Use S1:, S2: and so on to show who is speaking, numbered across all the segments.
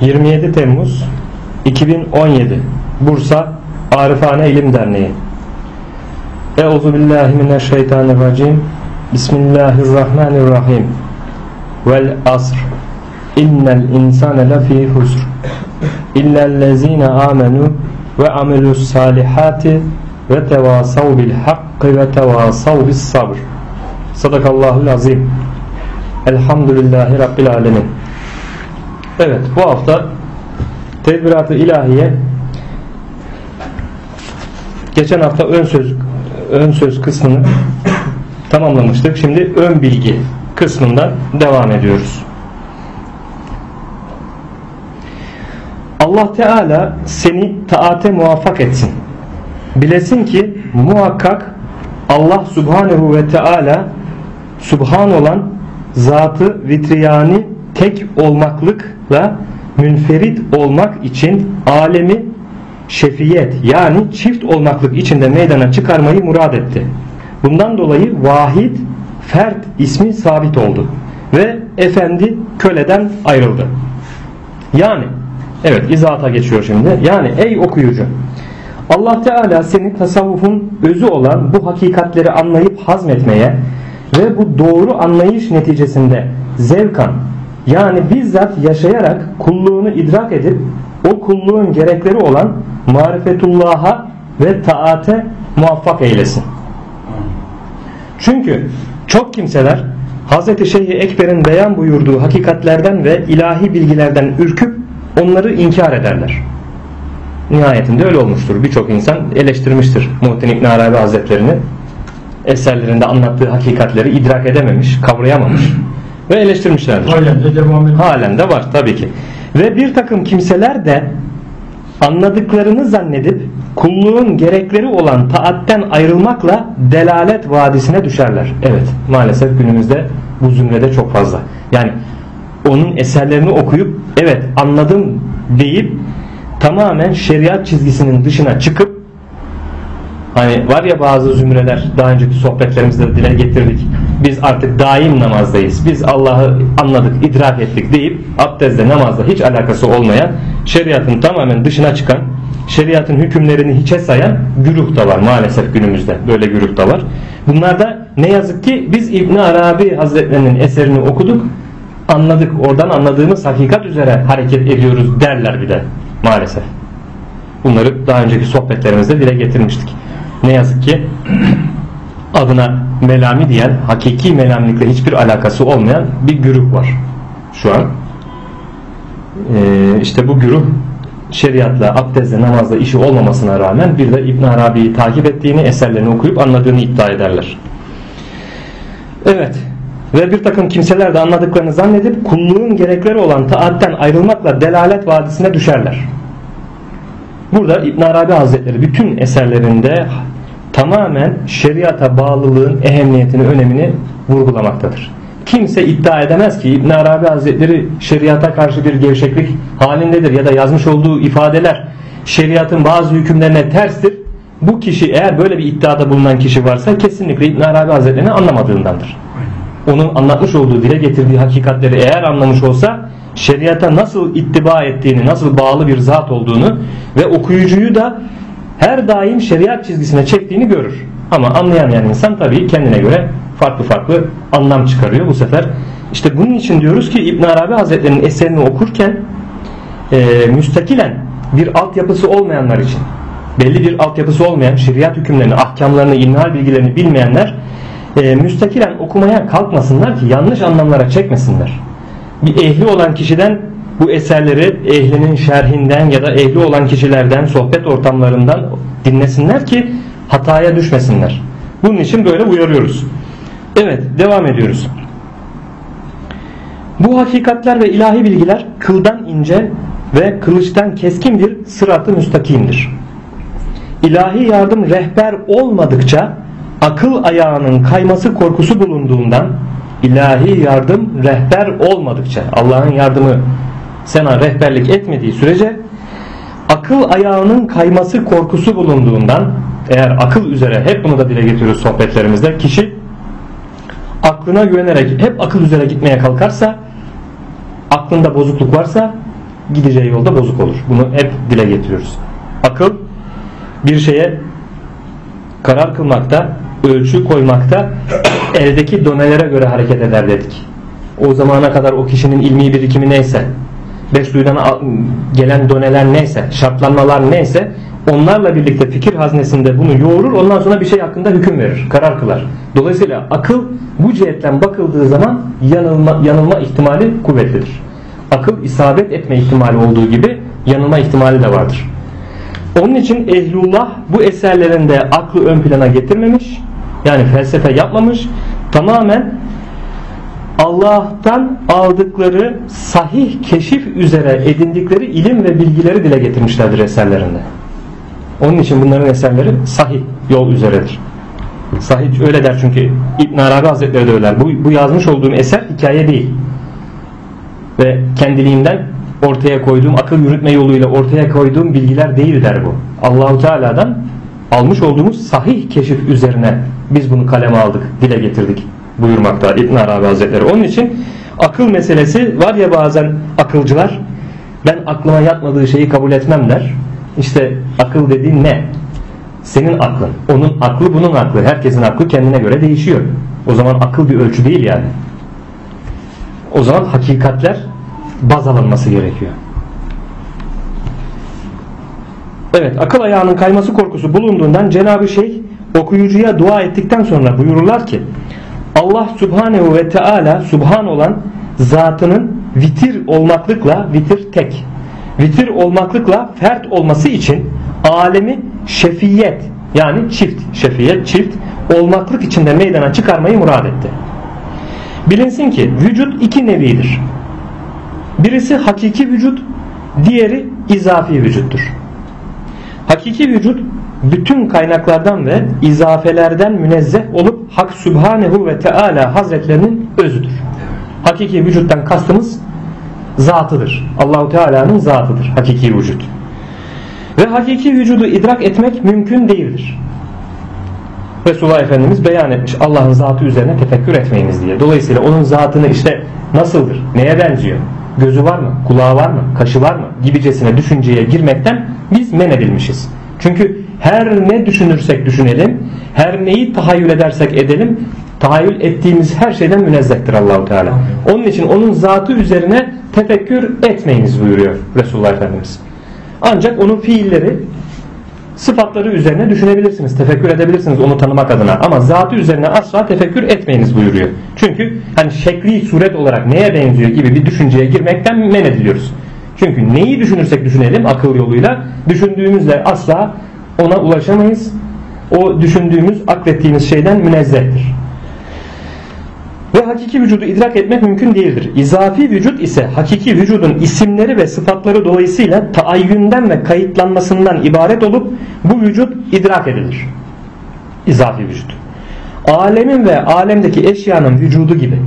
S1: 27 Temmuz 2017 Bursa Arifane İlim Derneği. Euzu billahi mineşşeytanirracim. Bismillahirrahmanirrahim. Vel asr. İnnel insane lefî husr. İllellezine amenu ve amilus salihati ve tevasav bil hakkı ve tevasav bis sabr. Sadakallahul azim. Elhamdülillahi Rabbil alemin Evet bu hafta Tedbirat-ı ilahiye geçen hafta ön söz ön söz kısmını tamamlamıştık. Şimdi ön bilgi kısmından devam ediyoruz. Allah Teala seni taate muvaffak etsin. Bilesin ki muhakkak Allah Subhanehu ve Teala Subhan olan zatı vitriyani tek olmaklıkla münferit olmak için alemi şefiyet yani çift olmaklık içinde meydana çıkarmayı murad etti. Bundan dolayı vahid fert ismi sabit oldu ve efendi köleden ayrıldı. Yani evet izahata geçiyor şimdi. Yani ey okuyucu Allah Teala seni tasavvufun özü olan bu hakikatleri anlayıp hazmetmeye ve bu doğru anlayış neticesinde zevkan yani bizzat yaşayarak kulluğunu idrak edip o kulluğun gerekleri olan marifetullah'a ve taate muvaffak eylesin. Çünkü çok kimseler Hz. Şeyh Ekber'in beyan buyurduğu hakikatlerden ve ilahi bilgilerden ürküp onları inkar ederler. Nihayetinde öyle olmuştur. Birçok insan eleştirmiştir Muhittin İbn Arabi Hazretlerini. Eserlerinde anlattığı hakikatleri idrak edememiş, kavrayamamış ve eleştirmişlerdir.
S2: Halen de devam ediyor.
S1: Halen de var tabii ki. Ve bir takım kimseler de anladıklarını zannedip kulluğun gerekleri olan taatten ayrılmakla delalet vadisine düşerler. Evet maalesef günümüzde bu zümrede çok fazla. Yani onun eserlerini okuyup evet anladım deyip tamamen şeriat çizgisinin dışına çıkıp Hani var ya bazı zümreler daha önceki sohbetlerimizde de dile getirdik. Biz artık daim namazdayız. Biz Allah'ı anladık, idrak ettik deyip abdestle namazla hiç alakası olmayan şeriatın tamamen dışına çıkan şeriatın hükümlerini hiçe sayan güruh da var maalesef günümüzde. Böyle güruh da var. Bunlarda ne yazık ki biz İbn Arabi Hazretlerinin eserini okuduk, anladık. Oradan anladığımız hakikat üzere hareket ediyoruz derler bir de maalesef. Bunları daha önceki sohbetlerimizde dile getirmiştik ne yazık ki adına melami diyen hakiki melamilikle hiçbir alakası olmayan bir güruh var şu an. Ee, işte bu güruh şeriatla, abdestle, namazla işi olmamasına rağmen bir de İbn Arabi'yi takip ettiğini, eserlerini okuyup anladığını iddia ederler. Evet. Ve bir takım kimseler de anladıklarını zannedip kulluğun gerekleri olan taatten ayrılmakla delalet vadisine düşerler. Burada İbn Arabi Hazretleri bütün eserlerinde tamamen şeriata bağlılığın ehemmiyetini, önemini vurgulamaktadır. Kimse iddia edemez ki İbn Arabi Hazretleri şeriata karşı bir gevşeklik halindedir ya da yazmış olduğu ifadeler şeriatın bazı hükümlerine terstir. Bu kişi eğer böyle bir iddiada bulunan kişi varsa kesinlikle İbn Arabi Hazretleri'ni anlamadığındandır. Onun anlatmış olduğu dile getirdiği hakikatleri eğer anlamış olsa şeriata nasıl ittiba ettiğini, nasıl bağlı bir zat olduğunu ve okuyucuyu da her daim şeriat çizgisine çektiğini görür. Ama anlayamayan insan tabii kendine göre farklı farklı anlam çıkarıyor bu sefer. İşte bunun için diyoruz ki İbn Arabi Hazretleri'nin eserini okurken e, müstakilen bir altyapısı olmayanlar için belli bir altyapısı olmayan şeriat hükümlerini, ahkamlarını, ilmihal bilgilerini bilmeyenler e, müstakilen okumaya kalkmasınlar ki yanlış anlamlara çekmesinler. Bir ehli olan kişiden bu eserleri ehlinin şerhinden ya da ehli olan kişilerden sohbet ortamlarından dinlesinler ki hataya düşmesinler. Bunun için böyle uyarıyoruz. Evet devam ediyoruz. Bu hakikatler ve ilahi bilgiler kıldan ince ve kılıçtan keskin bir sıratı müstakimdir. İlahi yardım rehber olmadıkça akıl ayağının kayması korkusu bulunduğundan ilahi yardım rehber olmadıkça Allah'ın yardımı sana rehberlik etmediği sürece akıl ayağının kayması korkusu bulunduğundan eğer akıl üzere hep bunu da dile getiriyoruz sohbetlerimizde kişi aklına güvenerek hep akıl üzere gitmeye kalkarsa aklında bozukluk varsa gideceği yolda bozuk olur. Bunu hep dile getiriyoruz. Akıl bir şeye karar kılmakta, ölçü koymakta eldeki donelere göre hareket eder dedik. O zamana kadar o kişinin ilmi birikimi neyse, beş duyudan gelen doneler neyse, şartlanmalar neyse onlarla birlikte fikir haznesinde bunu yoğurur ondan sonra bir şey hakkında hüküm verir, karar kılar. Dolayısıyla akıl bu cihetten bakıldığı zaman yanılma, yanılma ihtimali kuvvetlidir. Akıl isabet etme ihtimali olduğu gibi yanılma ihtimali de vardır. Onun için ehlullah bu eserlerinde aklı ön plana getirmemiş, yani felsefe yapmamış, tamamen Allah'tan aldıkları sahih keşif üzere edindikleri ilim ve bilgileri dile getirmişlerdir eserlerinde. Onun için bunların eserleri sahih yol üzeredir. Sahih öyle der çünkü İbn Arabi Hazretleri de öyle Bu, bu yazmış olduğum eser hikaye değil. Ve kendiliğimden ortaya koyduğum akıl yürütme yoluyla ortaya koyduğum bilgiler değil der bu. Allahu Teala'dan almış olduğumuz sahih keşif üzerine biz bunu kaleme aldık, dile getirdik buyurmakta İbn Arabi Hazretleri. Onun için akıl meselesi var ya bazen akılcılar ben aklıma yatmadığı şeyi kabul etmem der. İşte akıl dediğin ne? Senin aklın. Onun aklı bunun aklı. Herkesin aklı kendine göre değişiyor. O zaman akıl bir ölçü değil yani. O zaman hakikatler baz alınması gerekiyor. Evet akıl ayağının kayması korkusu bulunduğundan Cenab-ı Şeyh okuyucuya dua ettikten sonra buyururlar ki Allah Subhanehu ve Teala Subhan olan zatının vitir olmaklıkla vitir tek vitir olmaklıkla fert olması için alemi şefiyet yani çift şefiyet çift olmaklık içinde meydana çıkarmayı murad etti. Bilinsin ki vücut iki nevidir. Birisi hakiki vücut, diğeri izafi vücuttur. Hakiki vücut bütün kaynaklardan ve izafelerden münezzeh olup Hak Sübhanehu ve Teala Hazretlerinin özüdür. Hakiki vücuttan kastımız zatıdır. Allahu Teala'nın zatıdır hakiki vücut. Ve hakiki vücudu idrak etmek mümkün değildir. Resulullah Efendimiz beyan etmiş Allah'ın zatı üzerine tefekkür etmeyiniz diye. Dolayısıyla onun zatını işte nasıldır, neye benziyor, gözü var mı, kulağı var mı, kaşı var mı gibicesine düşünceye girmekten biz men edilmişiz. Çünkü her ne düşünürsek düşünelim, her neyi tahayyül edersek edelim, tahayyül ettiğimiz her şeyden münezzehtir Allahu Teala. Onun için onun zatı üzerine tefekkür etmeyiniz buyuruyor Resulullah Efendimiz. Ancak onun fiilleri sıfatları üzerine düşünebilirsiniz, tefekkür edebilirsiniz onu tanımak adına ama zatı üzerine asla tefekkür etmeyiniz buyuruyor. Çünkü hani şekli suret olarak neye benziyor gibi bir düşünceye girmekten men ediliyoruz. Çünkü neyi düşünürsek düşünelim akıl yoluyla düşündüğümüzle asla ona ulaşamayız. O düşündüğümüz, aklettiğimiz şeyden münezzehtir. Ve hakiki vücudu idrak etmek mümkün değildir. İzafi vücut ise hakiki vücudun isimleri ve sıfatları dolayısıyla taayyünden ve kayıtlanmasından ibaret olup bu vücut idrak edilir. İzafi vücut. Alemin ve alemdeki eşyanın vücudu gibi.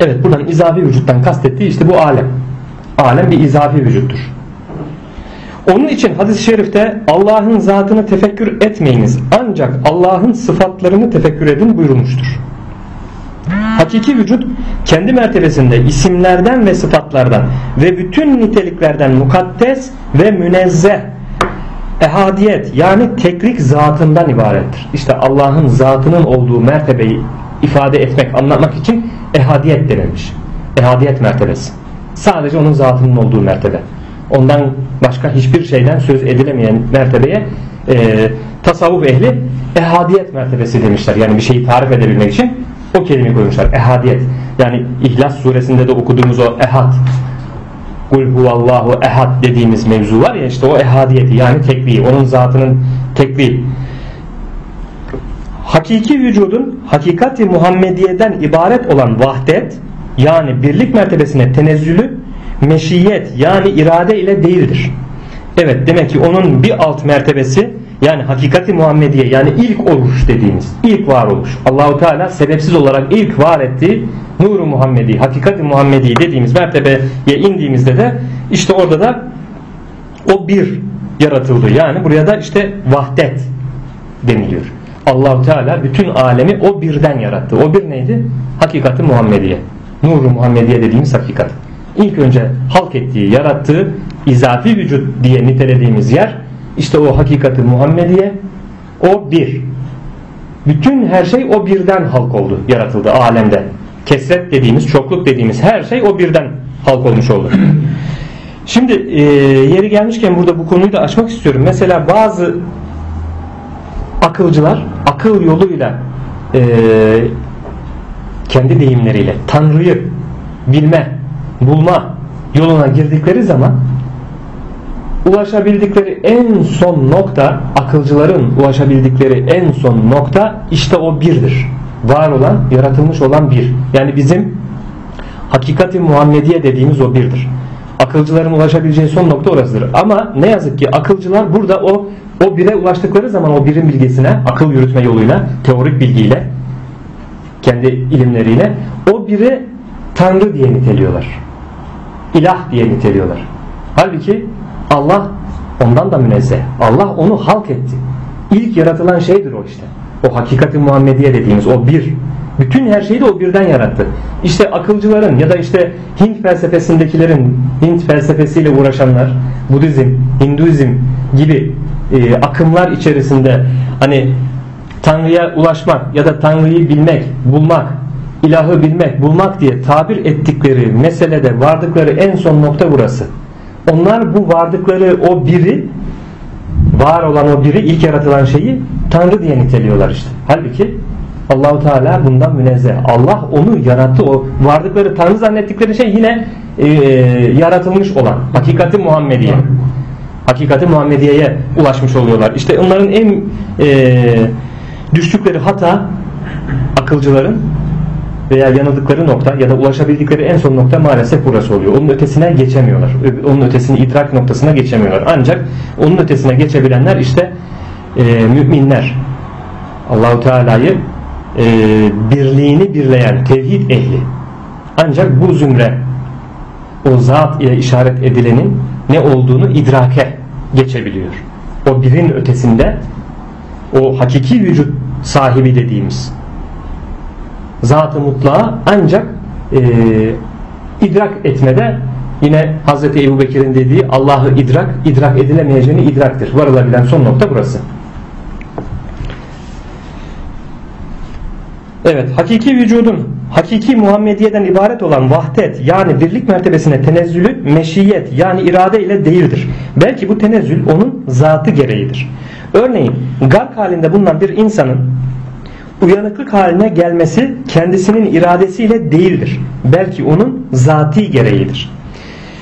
S1: Evet buradan izafi vücuttan kastettiği işte bu alem. Alem bir izafi vücuttur. Onun için hadis-i şerifte Allah'ın zatını tefekkür etmeyiniz ancak Allah'ın sıfatlarını tefekkür edin buyurulmuştur. Hakiki vücut kendi mertebesinde isimlerden ve sıfatlardan ve bütün niteliklerden mukaddes ve münezzeh ehadiyet yani teklik zatından ibarettir. İşte Allah'ın zatının olduğu mertebeyi ifade etmek, anlatmak için ehadiyet denilmiş. Ehadiyet mertebesi. Sadece onun zatının olduğu mertebe. Ondan başka hiçbir şeyden söz edilemeyen mertebeye e, tasavvuf ehli ehadiyet mertebesi demişler. Yani bir şeyi tarif edebilmek için o kelimeyi koymuşlar. Ehadiyet. Yani İhlas suresinde de okuduğumuz o ehad. Kul huvallahu ehad dediğimiz mevzu var ya işte o ehadiyeti yani tekliği. Onun zatının tekliği. Hakiki vücudun hakikati Muhammediye'den ibaret olan vahdet yani birlik mertebesine tenezzülü meşiyet yani irade ile değildir. Evet demek ki onun bir alt mertebesi yani hakikati Muhammediye yani ilk oluş dediğimiz ilk varoluş. Allahu Teala sebepsiz olarak ilk var ettiği nuru Muhammedi, hakikati Muhammedi dediğimiz mertebeye indiğimizde de işte orada da o bir yaratıldı. Yani buraya da işte vahdet deniliyor. Allahu Teala bütün alemi o birden yarattı. O bir neydi? Hakikati Muhammediye. Nuru Muhammediye dediğimiz hakikat. ilk önce halk ettiği, yarattığı izafi vücut diye nitelediğimiz yer işte o hakikati Muhammediye o bir. Bütün her şey o birden halk oldu, yaratıldı alemde. Kesret dediğimiz, çokluk dediğimiz her şey o birden halk olmuş oldu. Şimdi e, yeri gelmişken burada bu konuyu da açmak istiyorum. Mesela bazı akılcılar akıl yoluyla e, kendi deyimleriyle Tanrı'yı bilme, bulma yoluna girdikleri zaman ulaşabildikleri en son nokta akılcıların ulaşabildikleri en son nokta işte o birdir. Var olan, yaratılmış olan bir. Yani bizim hakikati Muhammediye dediğimiz o birdir. Akılcıların ulaşabileceği son nokta orasıdır. Ama ne yazık ki akılcılar burada o o bire ulaştıkları zaman o birin bilgisine akıl yürütme yoluyla, teorik bilgiyle kendi ilimleriyle o biri Tanrı diye niteliyorlar. İlah diye niteliyorlar. Halbuki Allah ondan da münezzeh. Allah onu halk etti. İlk yaratılan şeydir o işte. O hakikati Muhammediye dediğimiz o bir. Bütün her şeyi de o birden yarattı. İşte akılcıların ya da işte Hint felsefesindekilerin Hint felsefesiyle uğraşanlar, Budizm, Hinduizm gibi e, akımlar içerisinde hani Tanrı'ya ulaşmak ya da Tanrı'yı bilmek, bulmak, ilahı bilmek, bulmak diye tabir ettikleri meselede vardıkları en son nokta burası. Onlar bu vardıkları o biri var olan o biri ilk yaratılan şeyi Tanrı diye niteliyorlar işte. Halbuki Allahu Teala bundan münezzeh. Allah onu yarattı. O vardıkları Tanrı zannettikleri şey yine e, yaratılmış olan hakikati Muhammediye. Hakikati Muhammediye'ye ulaşmış oluyorlar. İşte onların en e, düştükleri hata akılcıların veya yanıldıkları nokta ya da ulaşabildikleri en son nokta maalesef burası oluyor. Onun ötesine geçemiyorlar. Onun ötesini idrak noktasına geçemiyorlar. Ancak onun ötesine geçebilenler işte e, müminler. Allahu Teala'yı e, birliğini birleyen tevhid ehli. Ancak bu zümre o zat ile işaret edilenin ne olduğunu idrake geçebiliyor. O birin ötesinde o hakiki vücut sahibi dediğimiz zat-ı mutlağa ancak e, idrak etmede yine Hz. Ebu Bekir'in dediği Allah'ı idrak, idrak edilemeyeceğini idraktır. Varılabilen son nokta burası. Evet, hakiki vücudun hakiki Muhammediye'den ibaret olan vahdet yani birlik mertebesine tenezzülü meşiyet yani irade ile değildir. Belki bu tenezzül onun zatı gereğidir. Örneğin gark halinde bulunan bir insanın uyanıklık haline gelmesi kendisinin iradesiyle değildir. Belki onun zati gereğidir.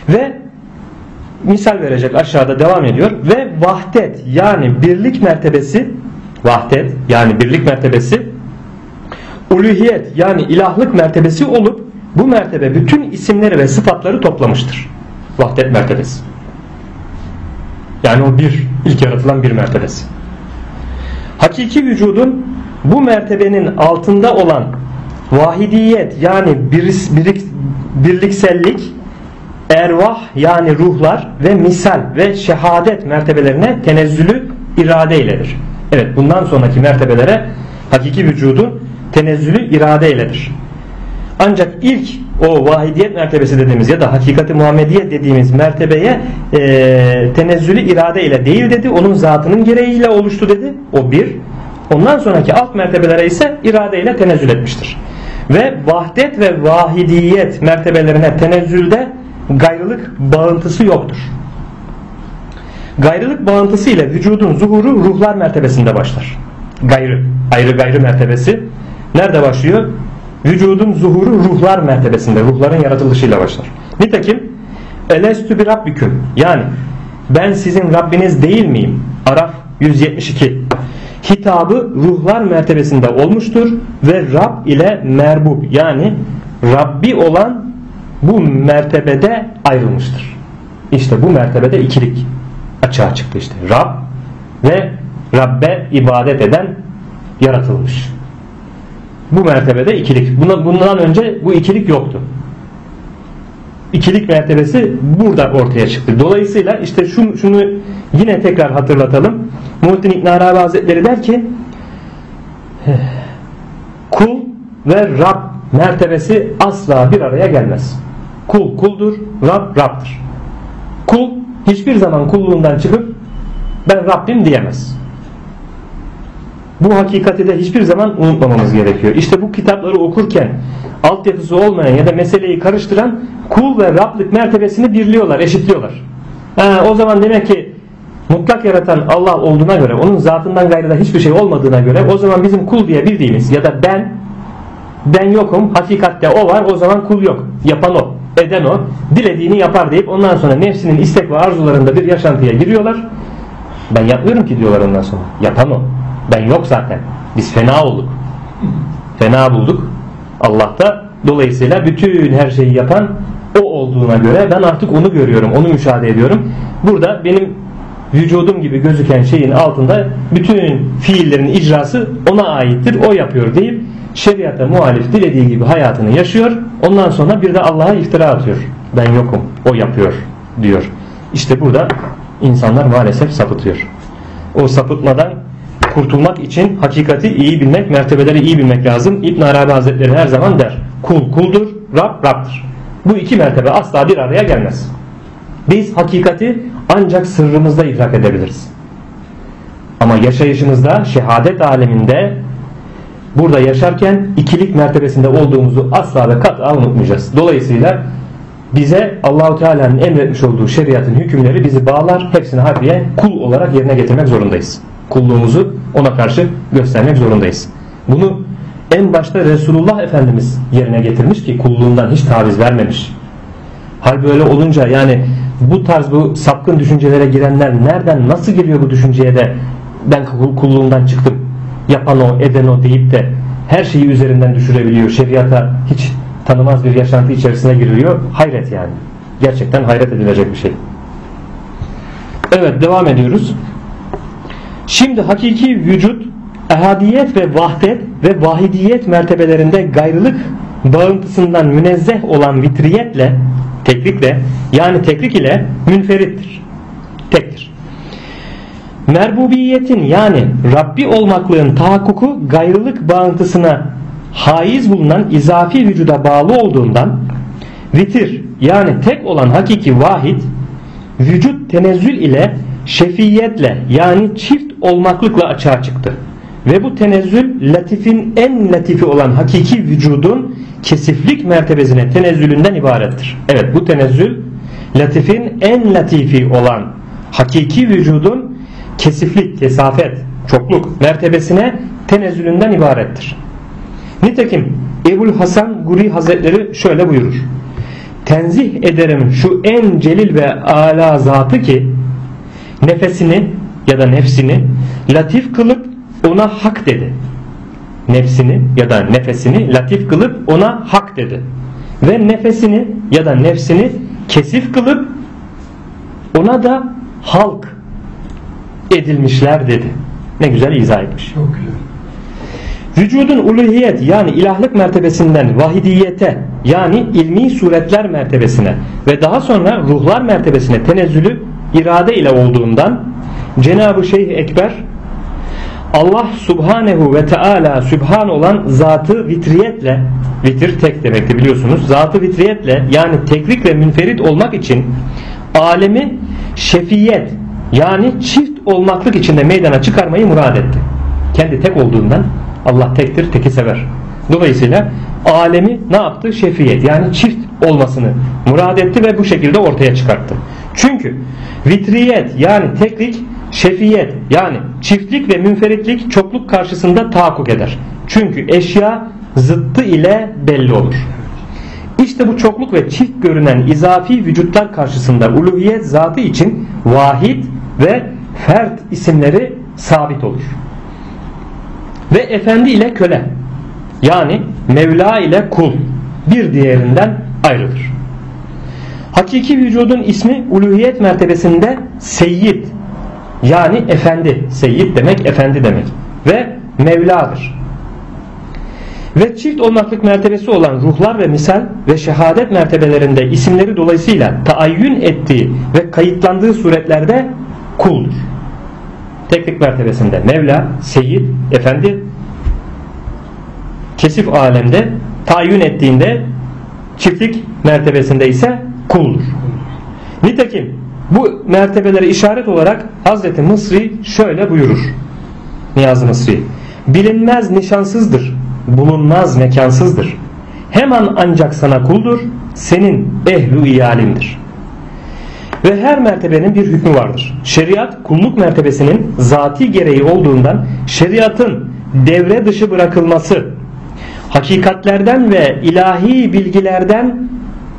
S1: Ve misal verecek aşağıda devam ediyor ve vahdet yani birlik mertebesi vahdet yani birlik mertebesi uluhiyet yani ilahlık mertebesi olup bu mertebe bütün isimleri ve sıfatları toplamıştır. Vahdet mertebesi. Yani o bir, ilk yaratılan bir mertebesi. Hakiki vücudun bu mertebenin altında olan vahidiyet yani bir, bir, birliksellik ervah yani ruhlar ve misal ve şehadet mertebelerine tenezzülü irade iledir. Evet bundan sonraki mertebelere hakiki vücudun tenezzülü irade iledir. Ancak ilk o vahidiyet mertebesi dediğimiz ya da hakikati Muhammediye dediğimiz mertebeye e, tenezzülü irade ile değil dedi. Onun zatının gereğiyle oluştu dedi. O bir. Ondan sonraki alt mertebelere ise irade ile tenezzül etmiştir. Ve vahdet ve vahidiyet mertebelerine tenezzülde gayrılık bağıntısı yoktur. Gayrılık bağıntısı ile vücudun zuhuru ruhlar mertebesinde başlar. Gayrı, ayrı gayrı mertebesi nerede başlıyor? Vücudun zuhuru ruhlar mertebesinde, ruhların yaratılışıyla başlar. Nitekim elestü bir rabbiküm yani ben sizin Rabbiniz değil miyim? Araf 172 hitabı ruhlar mertebesinde olmuştur ve Rab ile merbub yani Rabbi olan bu mertebede ayrılmıştır. İşte bu mertebede ikilik açığa çıktı işte. Rab ve Rabbe ibadet eden yaratılmış. Bu mertebede ikilik. Buna, bundan önce bu ikilik yoktu. İkilik mertebesi burada ortaya çıktı. Dolayısıyla işte şunu, şunu yine tekrar hatırlatalım. Muhittin İbn Arabi Hazretleri der ki kul ve Rab mertebesi asla bir araya gelmez. Kul kuldur, Rab Rab'dır. Kul hiçbir zaman kulluğundan çıkıp ben Rabbim diyemez. Bu hakikati de hiçbir zaman unutmamamız gerekiyor. İşte bu kitapları okurken altyapısı olmayan ya da meseleyi karıştıran kul ve Rablık mertebesini birliyorlar, eşitliyorlar. Ha, o zaman demek ki mutlak yaratan Allah olduğuna göre, onun zatından gayrı da hiçbir şey olmadığına göre o zaman bizim kul diye bildiğimiz ya da ben ben yokum, hakikatte o var, o zaman kul yok. Yapan o, eden o, dilediğini yapar deyip ondan sonra nefsinin istek ve arzularında bir yaşantıya giriyorlar. Ben yapmıyorum ki diyorlar ondan sonra. Yapan o. Ben yok zaten. Biz fena olduk. Fena bulduk. Allah da dolayısıyla bütün her şeyi yapan o olduğuna göre ben artık onu görüyorum, onu müşahede ediyorum. Burada benim vücudum gibi gözüken şeyin altında bütün fiillerin icrası ona aittir, o yapıyor deyip şeriata muhalif dilediği gibi hayatını yaşıyor. Ondan sonra bir de Allah'a iftira atıyor. Ben yokum, o yapıyor diyor. İşte burada insanlar maalesef sapıtıyor. O sapıtmadan kurtulmak için hakikati iyi bilmek, mertebeleri iyi bilmek lazım. İbn Arabi Hazretleri her zaman der. Kul kuldur, Rab Rab'dır. Bu iki mertebe asla bir araya gelmez. Biz hakikati ancak sırrımızda idrak edebiliriz. Ama yaşayışımızda, şehadet aleminde burada yaşarken ikilik mertebesinde olduğumuzu asla ve kat'a unutmayacağız. Dolayısıyla bize Allahu Teala'nın emretmiş olduğu şeriatın hükümleri bizi bağlar. Hepsini harfiye kul olarak yerine getirmek zorundayız. Kulluğumuzu ona karşı göstermek zorundayız. Bunu en başta Resulullah Efendimiz yerine getirmiş ki kulluğundan hiç taviz vermemiş. Hal böyle olunca yani bu tarz bu sapkın düşüncelere girenler nereden nasıl geliyor bu düşünceye de ben kulluğundan çıktım yapan o eden o deyip de her şeyi üzerinden düşürebiliyor. Şeriata hiç tanımaz bir yaşantı içerisine giriyor. Hayret yani. Gerçekten hayret edilecek bir şey. Evet devam ediyoruz. Şimdi hakiki vücut ehadiyet ve vahdet ve vahidiyet mertebelerinde gayrılık bağıntısından münezzeh olan vitriyetle teklikle yani teklik ile münferittir. Tektir. Merbubiyetin yani Rabbi olmaklığın tahakkuku gayrılık bağıntısına haiz bulunan izafi vücuda bağlı olduğundan vitir yani tek olan hakiki vahid vücut tenezzül ile şefiyetle yani çift olmaklıkla açığa çıktı. Ve bu tenezzül latifin en latifi olan hakiki vücudun kesiflik mertebesine tenezzülünden ibarettir. Evet bu tenezzül latifin en latifi olan hakiki vücudun kesiflik, kesafet, çokluk mertebesine tenezzülünden ibarettir. Nitekim Ebul Hasan Guri Hazretleri şöyle buyurur. Tenzih ederim şu en celil ve ala zatı ki nefesini ya da nefsini latif kılıp ona hak dedi. Nefsini ya da nefesini latif kılıp ona hak dedi. Ve nefesini ya da nefsini kesif kılıp ona da halk edilmişler dedi. Ne güzel izah etmiş. Çok güzel. Vücudun uluhiyet yani ilahlık mertebesinden vahidiyete yani ilmi suretler mertebesine ve daha sonra ruhlar mertebesine tenezzülü irade ile olduğundan Cenab-ı Şeyh Ekber Allah subhanehu ve teala sübhan olan zatı vitriyetle vitir tek demekti biliyorsunuz zatı vitriyetle yani tekrik ve münferit olmak için alemi şefiyet yani çift olmaklık içinde meydana çıkarmayı murad etti. Kendi tek olduğundan Allah tektir teki sever. Dolayısıyla alemi ne yaptı? Şefiyet yani çift olmasını murad etti ve bu şekilde ortaya çıkarttı. Çünkü vitriyet yani teklik şefiyet yani çiftlik ve münferitlik çokluk karşısında tahakkuk eder. Çünkü eşya zıttı ile belli olur. İşte bu çokluk ve çift görünen izafi vücutlar karşısında uluhiyet zatı için vahid ve fert isimleri sabit olur. Ve efendi ile köle yani Mevla ile kul bir diğerinden ayrılır. Hakiki vücudun ismi uluhiyet mertebesinde seyyid yani efendi, seyyid demek efendi demek ve Mevla'dır. Ve çift olmaklık mertebesi olan ruhlar ve misal ve şehadet mertebelerinde isimleri dolayısıyla taayyün ettiği ve kayıtlandığı suretlerde kuldur. Teklik mertebesinde Mevla, Seyyid, Efendi kesif alemde tayin ettiğinde çiftlik mertebesinde ise kuldur. Nitekim bu mertebelere işaret olarak Hazreti Mısri şöyle buyurur. Niyazi Mısri. Bilinmez nişansızdır, bulunmaz mekansızdır. Hemen ancak sana kuldur, senin ehlu iyalindir. Ve her mertebenin bir hükmü vardır. Şeriat kulluk mertebesinin zati gereği olduğundan şeriatın devre dışı bırakılması, hakikatlerden ve ilahi bilgilerden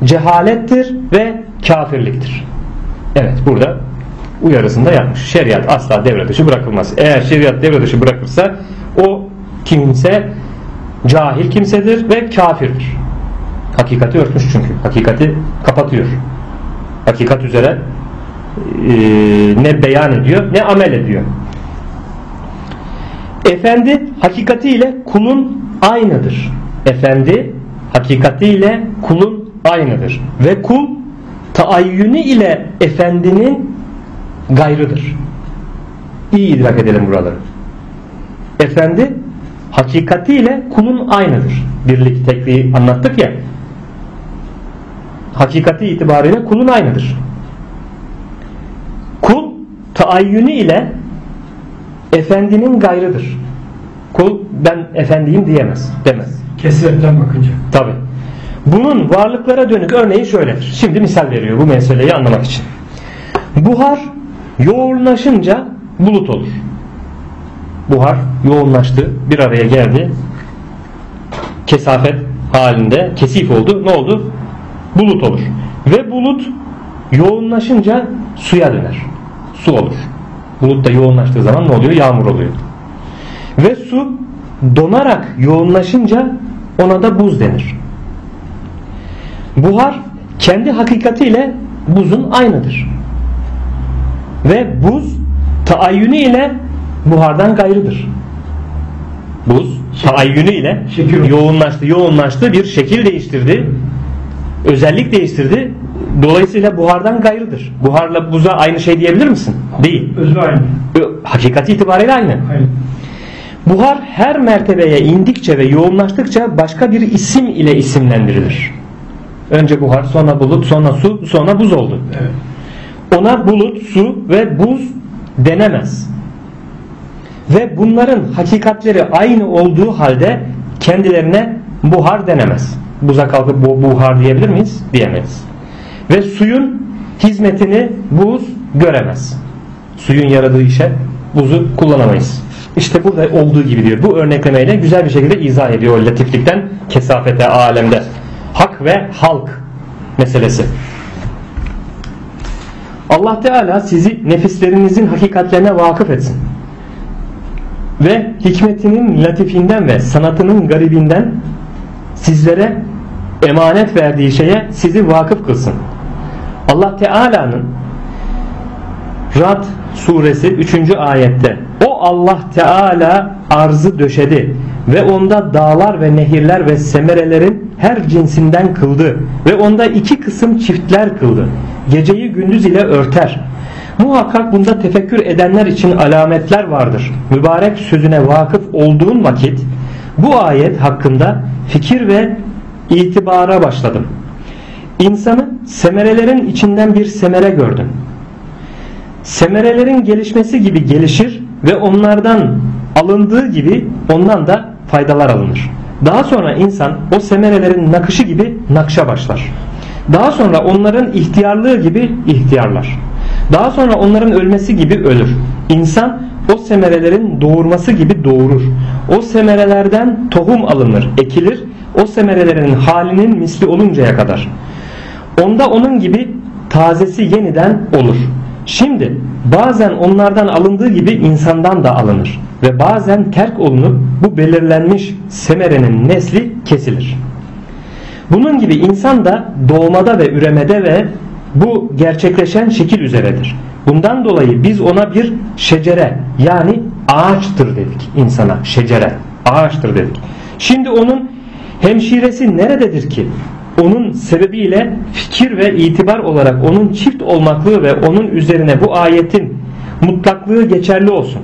S1: cehalettir ve kafirliktir. Evet burada uyarısında yapmış. Şeriat asla devre dışı bırakılmaz. Eğer şeriat devre dışı bırakırsa o kimse cahil kimsedir ve kafirdir. Hakikati örtmüş çünkü. Hakikati kapatıyor. Hakikat üzere e, ne beyan ediyor ne amel ediyor. Efendi hakikatiyle kulun aynıdır. Efendi hakikatiyle kulun aynıdır. Ve kul taayyünü ile efendinin gayrıdır. İyi idrak edelim buraları. Efendi hakikatiyle kulun aynıdır. Birlik tekliği anlattık ya. Hakikati itibariyle kulun aynıdır. Kul taayyünü ile efendinin gayrıdır. Kul ben efendiyim diyemez, demez.
S2: Kesiretten bakınca.
S1: Tabi. Bunun varlıklara dönük örneği şöyledir. Şimdi misal veriyor bu meseleyi anlamak için. Buhar yoğunlaşınca bulut olur. Buhar yoğunlaştı, bir araya geldi. Kesafet halinde kesif oldu. Ne oldu? Bulut olur. Ve bulut yoğunlaşınca suya döner. Su olur. Bulut da yoğunlaştığı zaman ne oluyor? Yağmur oluyor. Ve su donarak yoğunlaşınca ona da buz denir. Buhar kendi hakikatiyle buzun aynıdır. Ve buz taayyünü ile buhardan gayrıdır. Buz taayyünü ile
S2: Şekil.
S1: yoğunlaştı, yoğunlaştı, bir şekil değiştirdi. Özellik değiştirdi. Dolayısıyla buhardan gayrıdır. Buharla buza aynı şey diyebilir misin? Değil.
S2: Özü aynı.
S1: Hakikati itibariyle aynı.
S2: Aynı.
S1: Buhar her mertebeye indikçe ve yoğunlaştıkça başka bir isim ile isimlendirilir. Önce buhar, sonra bulut, sonra su, sonra buz oldu.
S2: Evet.
S1: Ona bulut, su ve buz denemez. Ve bunların hakikatleri aynı olduğu halde kendilerine buhar denemez. Buza kalkıp bu buhar diyebilir miyiz? Diyemeyiz. Ve suyun hizmetini buz göremez. Suyun yaradığı işe buzu kullanamayız. İşte burada olduğu gibi diyor. Bu örneklemeyle güzel bir şekilde izah ediyor o latiflikten kesafete alemde. Hak ve halk meselesi. Allah Teala sizi nefislerinizin hakikatlerine vakıf etsin. Ve hikmetinin latifinden ve sanatının garibinden sizlere emanet verdiği şeye sizi vakıf kılsın. Allah Teala'nın Rad suresi 3. ayette O Allah Teala arzı döşedi ve onda dağlar ve nehirler ve semerelerin her cinsinden kıldı ve onda iki kısım çiftler kıldı. Geceyi gündüz ile örter. Muhakkak bunda tefekkür edenler için alametler vardır. Mübarek sözüne vakıf olduğun vakit bu ayet hakkında fikir ve itibara başladım. İnsanı semerelerin içinden bir semere gördüm. Semerelerin gelişmesi gibi gelişir ve onlardan alındığı gibi ondan da faydalar alınır. Daha sonra insan o semerelerin nakışı gibi nakşa başlar. Daha sonra onların ihtiyarlığı gibi ihtiyarlar. Daha sonra onların ölmesi gibi ölür. İnsan o semerelerin doğurması gibi doğurur. O semerelerden tohum alınır, ekilir. O semerelerin halinin misli oluncaya kadar. Onda onun gibi tazesi yeniden olur. Şimdi bazen onlardan alındığı gibi insandan da alınır ve bazen terk olunup bu belirlenmiş semerenin nesli kesilir. Bunun gibi insan da doğmada ve üremede ve bu gerçekleşen şekil üzeredir. Bundan dolayı biz ona bir şecere yani ağaçtır dedik insana şecere ağaçtır dedik. Şimdi onun hemşiresi nerededir ki? Onun sebebiyle fikir ve itibar olarak onun çift olmaklığı ve onun üzerine bu ayetin mutlaklığı geçerli olsun.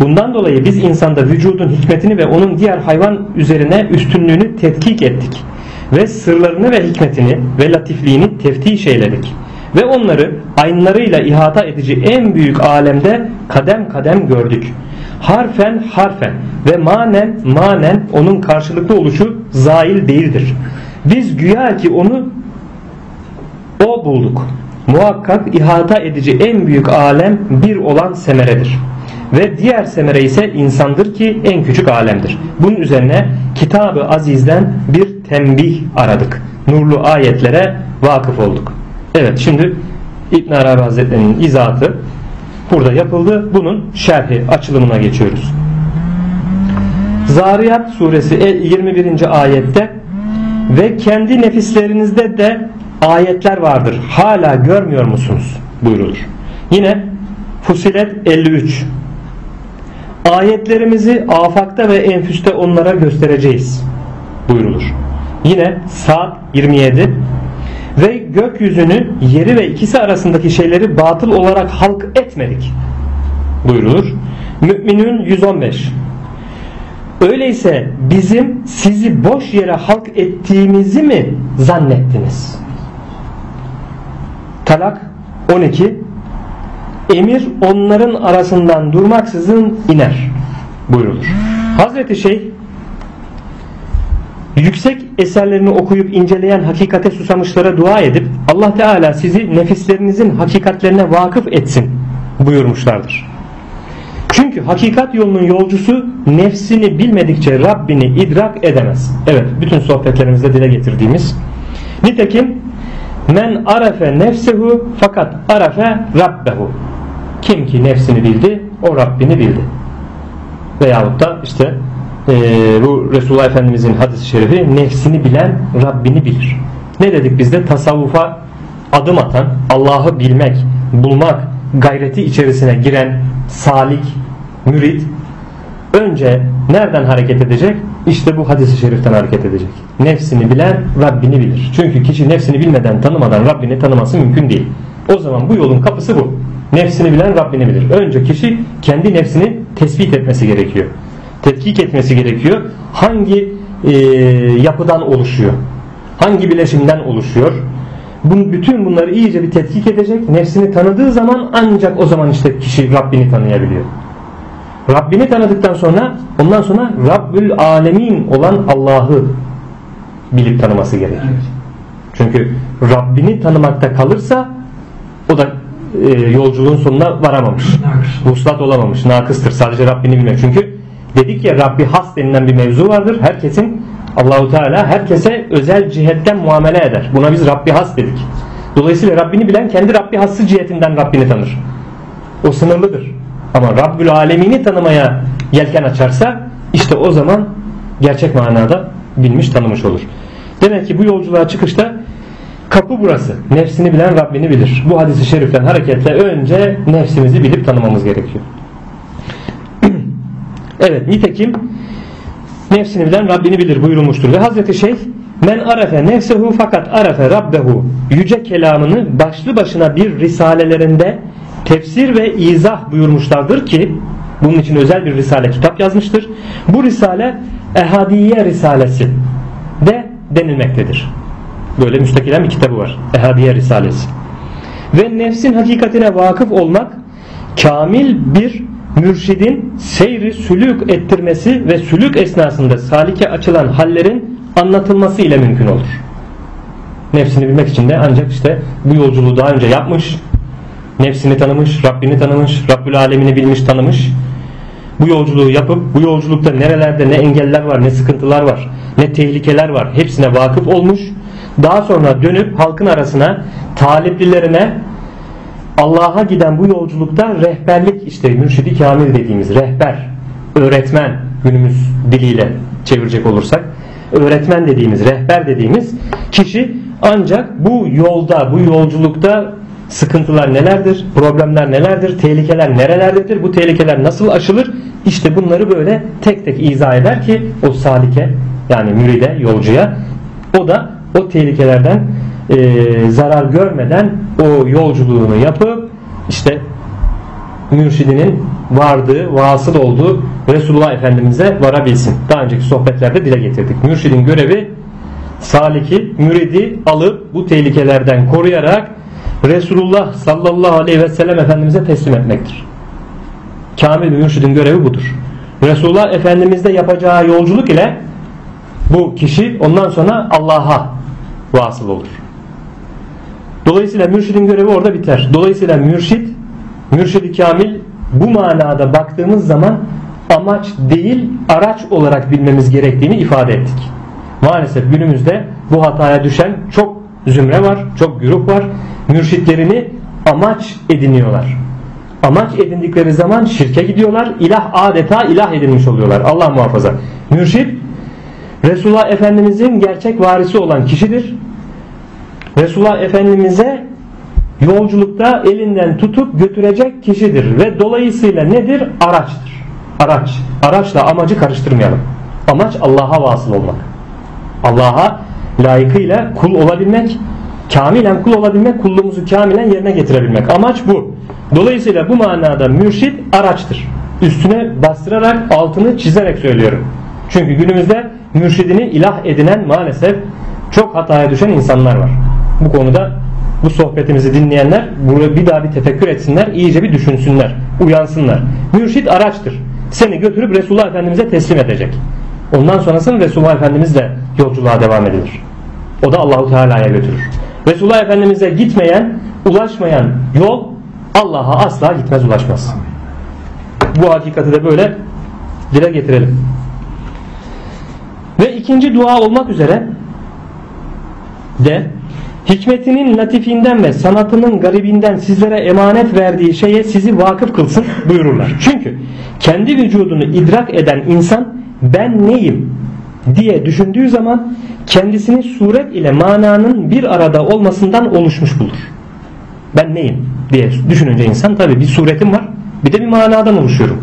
S1: Bundan dolayı biz insanda vücudun hikmetini ve onun diğer hayvan üzerine üstünlüğünü tetkik ettik. ve sırlarını ve hikmetini ve latifliğini teftiş eyledik. Ve onları aynlarıyla ihata edici en büyük alemde kadem kadem gördük. Harfen harfen ve manen manen onun karşılıklı oluşu zail değildir. Biz güya ki onu o bulduk. Muhakkak ihata edici en büyük alem bir olan semeredir. Ve diğer semere ise insandır ki en küçük alemdir. Bunun üzerine kitabı azizden bir tembih aradık. Nurlu ayetlere vakıf olduk. Evet şimdi İbn Arabi Hazretleri'nin izahatı burada yapıldı. Bunun şerhi açılımına geçiyoruz. Zariyat suresi 21. ayette ve kendi nefislerinizde de ayetler vardır. Hala görmüyor musunuz? buyrulur. Yine Fusilet 53 Ayetlerimizi afakta ve enfüste onlara göstereceğiz buyrulur. Yine Saat 27 ve gökyüzünü yeri ve ikisi arasındaki şeyleri batıl olarak halk etmedik buyrulur. Müminün 115 Öyleyse bizim sizi boş yere halk ettiğimizi mi zannettiniz? Talak 12 Emir onların arasından durmaksızın iner buyrulur. Hazreti Şeyh yüksek eserlerini okuyup inceleyen hakikate susamışlara dua edip Allah Teala sizi nefislerinizin hakikatlerine vakıf etsin buyurmuşlardır. Çünkü hakikat yolunun yolcusu nefsini bilmedikçe Rabbini idrak edemez. Evet bütün sohbetlerimizde dile getirdiğimiz. Nitekim men arefe nefsehu fakat arefe rabbehu. Kim ki nefsini bildi o Rabbini bildi. Veyahut da işte e, bu Resulullah Efendimizin hadis-i şerifi nefsini bilen Rabbini bilir. Ne dedik bizde? Tasavvufa adım atan, Allah'ı bilmek, bulmak gayreti içerisine giren salik, mürit önce nereden hareket edecek? İşte bu hadis-i şeriften hareket edecek. Nefsini bilen Rabbini bilir. Çünkü kişi nefsini bilmeden tanımadan Rabbini tanıması mümkün değil. O zaman bu yolun kapısı bu. Nefsini bilen Rabbini bilir. Önce kişi kendi nefsini tespit etmesi gerekiyor. Tetkik etmesi gerekiyor. Hangi e, yapıdan oluşuyor? Hangi bileşimden oluşuyor? Bun, bütün bunları iyice bir tetkik edecek. Nefsini tanıdığı zaman ancak o zaman işte kişi Rabbini tanıyabiliyor. Rabbini tanıdıktan sonra ondan sonra Rabbül Alemin olan Allah'ı bilip tanıması gerekiyor. Çünkü Rabbini tanımakta kalırsa o da e, yolculuğun sonuna varamamış. Vuslat olamamış. Nakıstır. Sadece Rabbini bilmek. Çünkü dedik ya Rabbi has denilen bir mevzu vardır. Herkesin Allahu Teala herkese özel cihetten muamele eder. Buna biz Rabbi has dedik. Dolayısıyla Rabbini bilen kendi Rabbi hası cihetinden Rabbini tanır. O sınırlıdır. Ama Rabbül Alemini tanımaya yelken açarsa işte o zaman gerçek manada bilmiş tanımış olur. Demek ki bu yolculuğa çıkışta kapı burası. Nefsini bilen Rabbini bilir. Bu hadisi şeriften hareketle önce nefsimizi bilip tanımamız gerekiyor. evet nitekim nefsini bilen Rabbini bilir buyurulmuştur. Ve Hazreti Şeyh men arefe nefsehu fakat arefe rabbehu yüce kelamını başlı başına bir risalelerinde tefsir ve izah buyurmuşlardır ki bunun için özel bir risale kitap yazmıştır. Bu risale Ehadiye Risalesi de denilmektedir. Böyle müstakilen bir kitabı var. Ehadiye Risalesi. Ve nefsin hakikatine vakıf olmak kamil bir mürşidin seyri sülük ettirmesi ve sülük esnasında salike açılan hallerin anlatılması ile mümkün olur. Nefsini bilmek için de ancak işte bu yolculuğu daha önce yapmış, nefsini tanımış, Rabbini tanımış, Rabbül Alemini bilmiş, tanımış. Bu yolculuğu yapıp bu yolculukta nerelerde ne engeller var, ne sıkıntılar var, ne tehlikeler var hepsine vakıf olmuş. Daha sonra dönüp halkın arasına taliplilerine Allah'a giden bu yolculukta rehberlik işte mürşidi kamil dediğimiz rehber, öğretmen günümüz diliyle çevirecek olursak öğretmen dediğimiz, rehber dediğimiz kişi ancak bu yolda, bu yolculukta sıkıntılar nelerdir, problemler nelerdir, tehlikeler nerelerdedir, bu tehlikeler nasıl aşılır? İşte bunları böyle tek tek izah eder ki o salike yani müride, yolcuya o da o tehlikelerden e, zarar görmeden o yolculuğunu yapıp işte mürşidinin vardığı, vasıl olduğu Resulullah Efendimiz'e varabilsin. Daha önceki sohbetlerde dile getirdik. Mürşidin görevi saliki, müridi alıp bu tehlikelerden koruyarak Resulullah sallallahu aleyhi ve sellem Efendimiz'e teslim etmektir. Kamil bir mürşidin görevi budur. Resulullah Efendimiz'de yapacağı yolculuk ile bu kişi ondan sonra Allah'a vasıl olur. Dolayısıyla mürşidin görevi orada biter. Dolayısıyla mürşid, mürşidi kamil bu manada baktığımız zaman amaç değil araç olarak bilmemiz gerektiğini ifade ettik. Maalesef günümüzde bu hataya düşen çok zümre var, çok grup var. Mürşitlerini amaç ediniyorlar. Amaç edindikleri zaman şirke gidiyorlar. İlah adeta ilah edinmiş oluyorlar. Allah muhafaza. Mürşit Resulullah Efendimizin gerçek varisi olan kişidir. Resulullah Efendimiz'e yolculukta elinden tutup götürecek kişidir ve dolayısıyla nedir? Araçtır. Araç. Araçla amacı karıştırmayalım. Amaç Allah'a vasıl olmak. Allah'a layıkıyla kul olabilmek, kamilen kul olabilmek, kulluğumuzu kamilen yerine getirebilmek. Amaç bu. Dolayısıyla bu manada mürşit araçtır. Üstüne bastırarak altını çizerek söylüyorum. Çünkü günümüzde mürşidini ilah edinen maalesef çok hataya düşen insanlar var. Bu konuda bu sohbetimizi dinleyenler buraya bir daha bir tefekkür etsinler, iyice bir düşünsünler, uyansınlar. Mürşid araçtır. Seni götürüp Resulullah Efendimiz'e teslim edecek. Ondan sonrasını Resulullah Efendimiz'le yolculuğa devam edilir. O da Allahu Teala'ya götürür. Resulullah Efendimiz'e gitmeyen, ulaşmayan yol Allah'a asla gitmez, ulaşmaz. Bu hakikati de böyle dile getirelim. Ve ikinci dua olmak üzere de hikmetinin latifinden ve sanatının garibinden sizlere emanet verdiği şeye sizi vakıf kılsın buyururlar. Çünkü kendi vücudunu idrak eden insan ben neyim diye düşündüğü zaman kendisini suret ile mananın bir arada olmasından oluşmuş bulur. Ben neyim diye düşününce insan tabi bir suretim var bir de bir manadan oluşuyorum.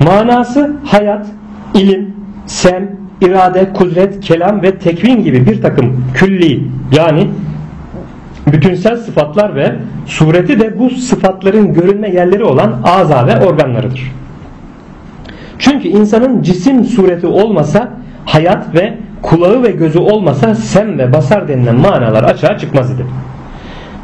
S1: Manası hayat, ilim, sem, irade, kudret, kelam ve tekvin gibi bir takım külli yani bütünsel sıfatlar ve sureti de bu sıfatların görünme yerleri olan aza ve organlarıdır. Çünkü insanın cisim sureti olmasa hayat ve kulağı ve gözü olmasa sem ve basar denilen manalar açığa çıkmaz idi.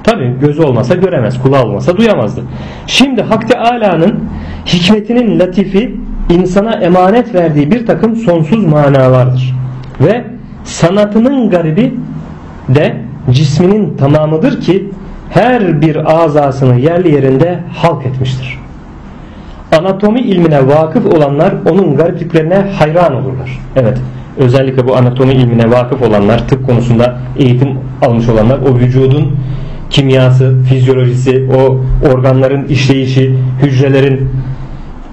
S1: Tabi gözü olmasa göremez, kulağı olmasa duyamazdı. Şimdi Hak Teala'nın hikmetinin latifi insana emanet verdiği bir takım sonsuz manalardır. Ve sanatının garibi de cisminin tamamıdır ki her bir azasını yerli yerinde halk etmiştir. Anatomi ilmine vakıf olanlar onun garipliklerine hayran olurlar. Evet özellikle bu anatomi ilmine vakıf olanlar tıp konusunda eğitim almış olanlar o vücudun kimyası, fizyolojisi, o organların işleyişi, hücrelerin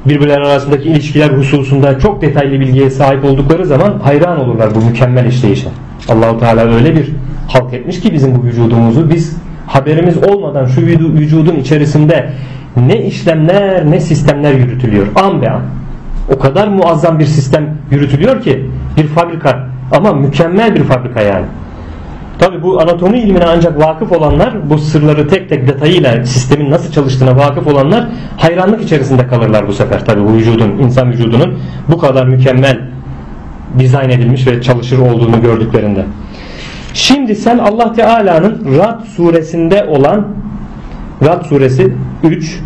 S1: birbirleri arasındaki ilişkiler hususunda çok detaylı bilgiye sahip oldukları zaman hayran olurlar bu mükemmel işleyişe. Allahu Teala öyle bir halk etmiş ki bizim bu vücudumuzu biz haberimiz olmadan şu vücudun içerisinde ne işlemler ne sistemler yürütülüyor an be an. O kadar muazzam bir sistem yürütülüyor ki bir fabrika ama mükemmel bir fabrika yani. Tabi bu anatomi ilmine ancak vakıf olanlar bu sırları tek tek detayıyla sistemin nasıl çalıştığına vakıf olanlar hayranlık içerisinde kalırlar bu sefer tabi bu vücudun insan vücudunun bu kadar mükemmel dizayn edilmiş ve çalışır olduğunu gördüklerinde. Şimdi sen Allah Teala'nın Rad suresinde olan Rad suresi 3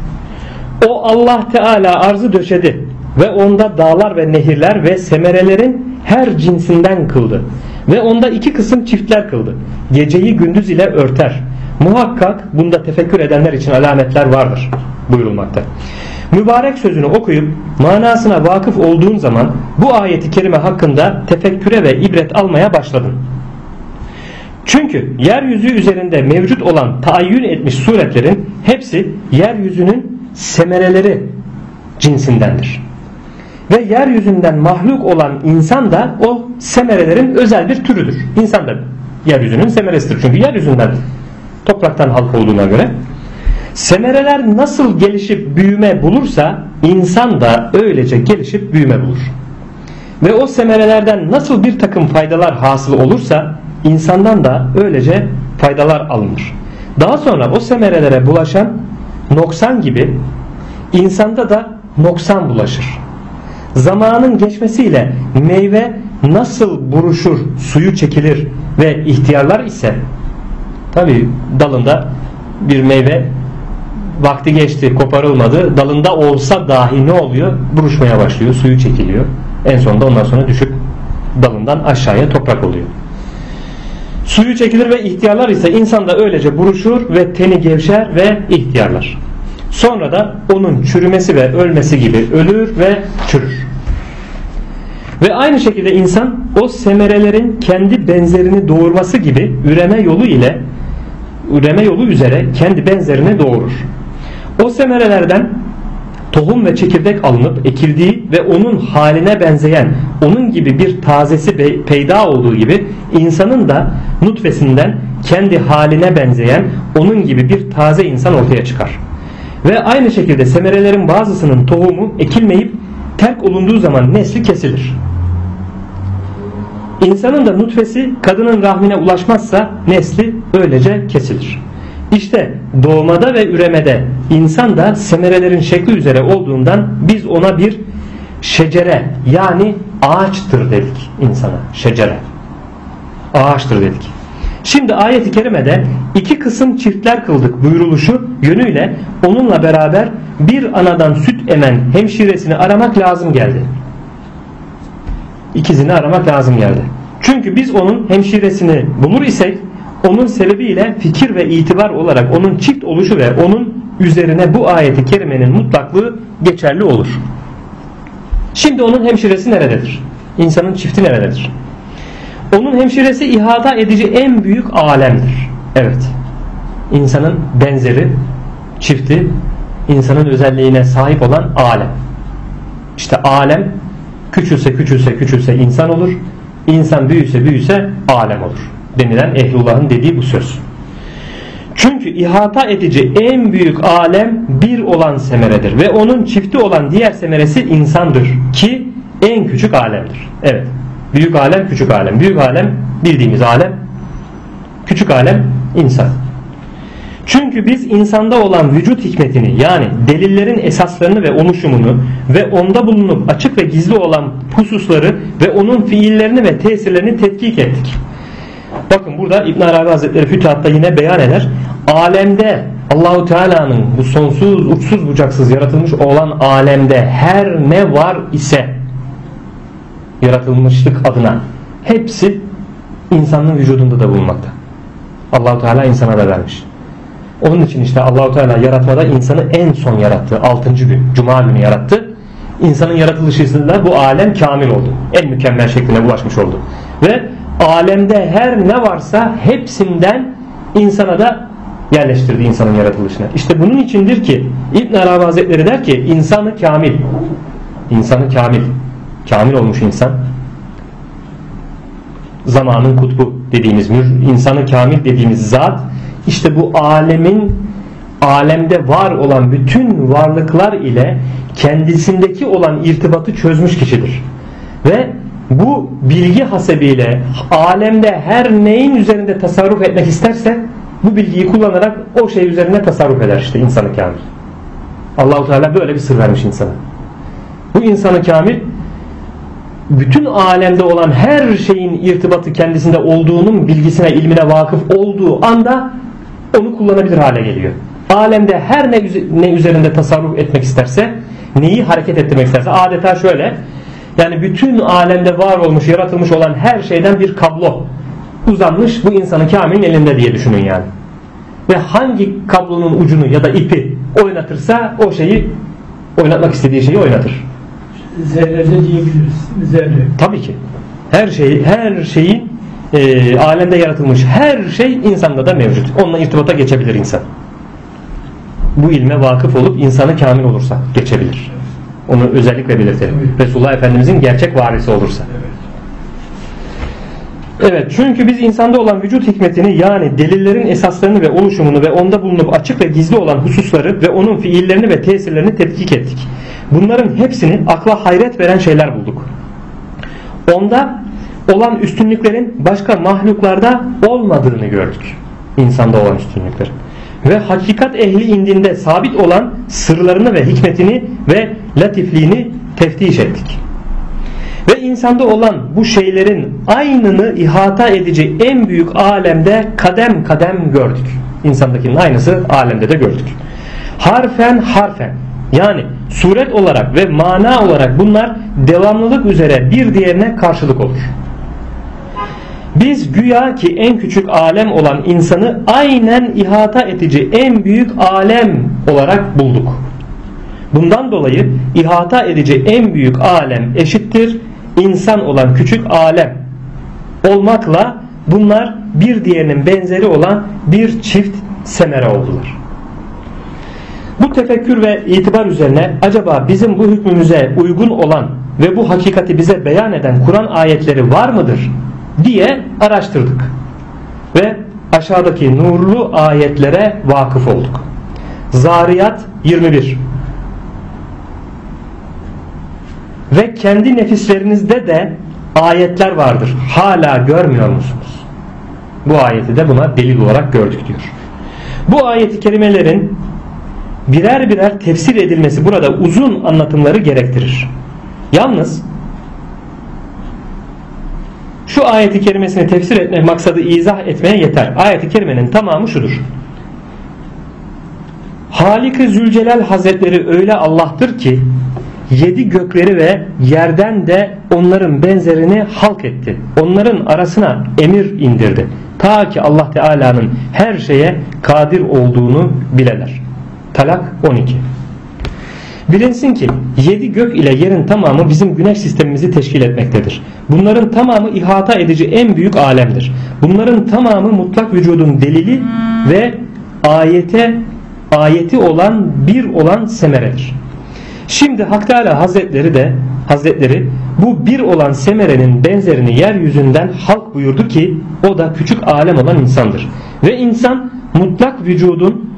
S1: O Allah Teala arzı döşedi ve onda dağlar ve nehirler ve semerelerin her cinsinden kıldı. Ve onda iki kısım çiftler kıldı. Geceyi gündüz ile örter. Muhakkak bunda tefekkür edenler için alametler vardır buyurulmakta. Mübarek sözünü okuyup manasına vakıf olduğun zaman bu ayeti kerime hakkında tefekküre ve ibret almaya başladın. Çünkü yeryüzü üzerinde mevcut olan taayyün etmiş suretlerin hepsi yeryüzünün semereleri cinsindendir. Ve yeryüzünden mahluk olan insan da o semerelerin özel bir türüdür. İnsan da yeryüzünün semeresidir. Çünkü yeryüzünden topraktan halk olduğuna göre semereler nasıl gelişip büyüme bulursa insan da öylece gelişip büyüme bulur. Ve o semerelerden nasıl bir takım faydalar hasıl olursa insandan da öylece faydalar alınır. Daha sonra o semerelere bulaşan noksan gibi insanda da noksan bulaşır. Zamanın geçmesiyle meyve nasıl buruşur, suyu çekilir ve ihtiyarlar ise tabi dalında bir meyve vakti geçti koparılmadı dalında olsa dahi ne oluyor? Buruşmaya başlıyor suyu çekiliyor. En sonunda ondan sonra düşüp dalından aşağıya toprak oluyor suyu çekilir ve ihtiyarlar ise insan da öylece buruşur ve teni gevşer ve ihtiyarlar sonra da onun çürümesi ve ölmesi gibi ölür ve çürür ve aynı şekilde insan o semerelerin kendi benzerini doğurması gibi üreme yolu ile üreme yolu üzere kendi benzerini doğurur. O semerelerden tohum ve çekirdek alınıp ekildiği ve onun haline benzeyen onun gibi bir tazesi peyda olduğu gibi insanın da nutfesinden kendi haline benzeyen onun gibi bir taze insan ortaya çıkar. Ve aynı şekilde semerelerin bazısının tohumu ekilmeyip terk olunduğu zaman nesli kesilir. İnsanın da nutfesi kadının rahmine ulaşmazsa nesli böylece kesilir. İşte doğmada ve üremede insan da semerelerin şekli üzere olduğundan biz ona bir şecere yani ağaçtır dedik insana. Şecere. Ağaçtır dedik. Şimdi ayeti kerimede iki kısım çiftler kıldık buyuruluşu yönüyle onunla beraber bir anadan süt emen hemşiresini aramak lazım geldi. İkizini aramak lazım geldi. Çünkü biz onun hemşiresini bulur isek onun sebebiyle fikir ve itibar olarak onun çift oluşu ve onun üzerine bu ayeti kerimenin mutlaklığı geçerli olur. Şimdi onun hemşiresi nerededir? İnsanın çifti nerededir? Onun hemşiresi ihata edici en büyük alemdir. Evet. İnsanın benzeri, çifti, insanın özelliğine sahip olan alem. İşte alem küçülse küçülse küçülse insan olur. İnsan büyüse büyüse alem olur. Denilen ehlullahın dediği bu söz. Çünkü ihata edici en büyük alem bir olan semeredir ve onun çifti olan diğer semeresi insandır ki en küçük alemdir. Evet. Büyük alem küçük alem. Büyük alem bildiğimiz alem. Küçük alem insan. Çünkü biz insanda olan vücut hikmetini yani delillerin esaslarını ve oluşumunu ve onda bulunup açık ve gizli olan hususları ve onun fiillerini ve tesirlerini tetkik ettik. Bakın burada İbn Arabi Hazretleri Fütuhat'ta yine beyan eder. Alemde Allahu Teala'nın bu sonsuz, uçsuz bucaksız yaratılmış olan alemde her ne var ise yaratılmışlık adına hepsi insanın vücudunda da bulunmakta. Allahu Teala insana da vermiş. Onun için işte Allahu Teala yaratmada insanı en son yarattı. 6. gün, Cuma günü yarattı. İnsanın yaratılışında bu alem kamil oldu. En mükemmel şekline ulaşmış oldu. Ve alemde her ne varsa hepsinden insana da yerleştirdi insanın yaratılışına. İşte bunun içindir ki İbn Arabi Hazretleri der ki insanı kamil. İnsanı kamil. Kamil olmuş insan. Zamanın kutbu dediğimiz insanı kamil dediğimiz zat işte bu alemin alemde var olan bütün varlıklar ile kendisindeki olan irtibatı çözmüş kişidir. Ve bu bilgi hasebiyle alemde her neyin üzerinde tasarruf etmek isterse bu bilgiyi kullanarak o şey üzerine tasarruf eder işte insanı kamil. Allahu Teala böyle bir sır vermiş insana. Bu insanı kamil bütün alemde olan her şeyin irtibatı kendisinde olduğunun bilgisine, ilmine vakıf olduğu anda onu kullanabilir hale geliyor. Alemde her ne, üzerinde tasarruf etmek isterse, neyi hareket ettirmek isterse adeta şöyle yani bütün alemde var olmuş, yaratılmış olan her şeyden bir kablo uzanmış bu insanın kamilin elinde diye düşünün yani. Ve hangi kablonun ucunu ya da ipi oynatırsa o şeyi oynatmak istediği şeyi oynatır.
S2: Zerrece diyebiliriz. Zerre.
S1: Tabii ki. Her şeyi, her şeyin e, alemde yaratılmış her şey insanda da mevcut. Onunla irtibata geçebilir insan. Bu ilme vakıf olup insanı kamil olursa geçebilir. Onu özellikle belirtelim. Resulullah Efendimizin gerçek varisi olursa. Evet. Çünkü biz insanda olan vücut hikmetini yani delillerin esaslarını ve oluşumunu ve onda bulunup açık ve gizli olan hususları ve onun fiillerini ve tesirlerini tetkik ettik. Bunların hepsini akla hayret veren şeyler bulduk. Onda olan üstünlüklerin başka mahluklarda olmadığını gördük. İnsanda olan üstünlükler. Ve hakikat ehli indinde sabit olan sırlarını ve hikmetini ve latifliğini teftiş ettik. Ve insanda olan bu şeylerin aynını ihata edici en büyük alemde kadem kadem gördük. İnsandakinin aynısı alemde de gördük. Harfen harfen yani suret olarak ve mana olarak bunlar devamlılık üzere bir diğerine karşılık olur. Biz güya ki en küçük alem olan insanı aynen ihata edici en büyük alem olarak bulduk. Bundan dolayı ihata edici en büyük alem eşittir insan olan küçük alem olmakla bunlar bir diğerinin benzeri olan bir çift semere oldular. Bu tefekkür ve itibar üzerine acaba bizim bu hükmümüze uygun olan ve bu hakikati bize beyan eden Kur'an ayetleri var mıdır diye araştırdık. Ve aşağıdaki nurlu ayetlere vakıf olduk. Zariyat 21 Ve kendi nefislerinizde de ayetler vardır. Hala görmüyor musunuz? Bu ayeti de buna delil olarak gördük diyor. Bu ayeti kerimelerin birer birer tefsir edilmesi burada uzun anlatımları gerektirir. Yalnız şu ayeti kerimesini tefsir etmek maksadı izah etmeye yeter. Ayeti kerimenin tamamı şudur. Halik-i Zülcelal Hazretleri öyle Allah'tır ki yedi gökleri ve yerden de onların benzerini halk etti. Onların arasına emir indirdi. Ta ki Allah Teala'nın her şeye kadir olduğunu bileler. Talak 12 Bilinsin ki yedi gök ile yerin tamamı bizim güneş sistemimizi teşkil etmektedir. Bunların tamamı ihata edici en büyük alemdir. Bunların tamamı mutlak vücudun delili ve ayete ayeti olan bir olan semeredir. Şimdi Hak Teala Hazretleri de Hazretleri bu bir olan semerenin benzerini yeryüzünden halk buyurdu ki o da küçük alem olan insandır. Ve insan mutlak vücudun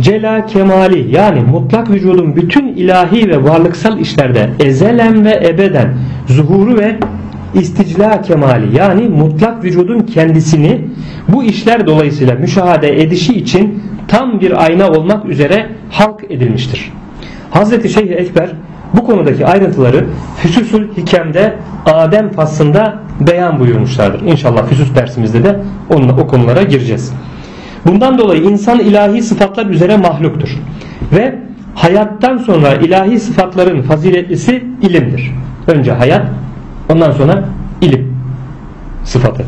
S1: cela kemali yani mutlak vücudun bütün ilahi ve varlıksal işlerde ezelen ve ebeden zuhuru ve isticla kemali yani mutlak vücudun kendisini bu işler dolayısıyla müşahede edişi için tam bir ayna olmak üzere halk edilmiştir. Hazreti Şeyh Ekber bu konudaki ayrıntıları Füsusül Hikem'de Adem faslında beyan buyurmuşlardır. İnşallah Füsus dersimizde de onunla, o konulara gireceğiz. Bundan dolayı insan ilahi sıfatlar üzere mahluktur. Ve hayattan sonra ilahi sıfatların faziletlisi ilimdir. Önce hayat ondan sonra ilim sıfatı.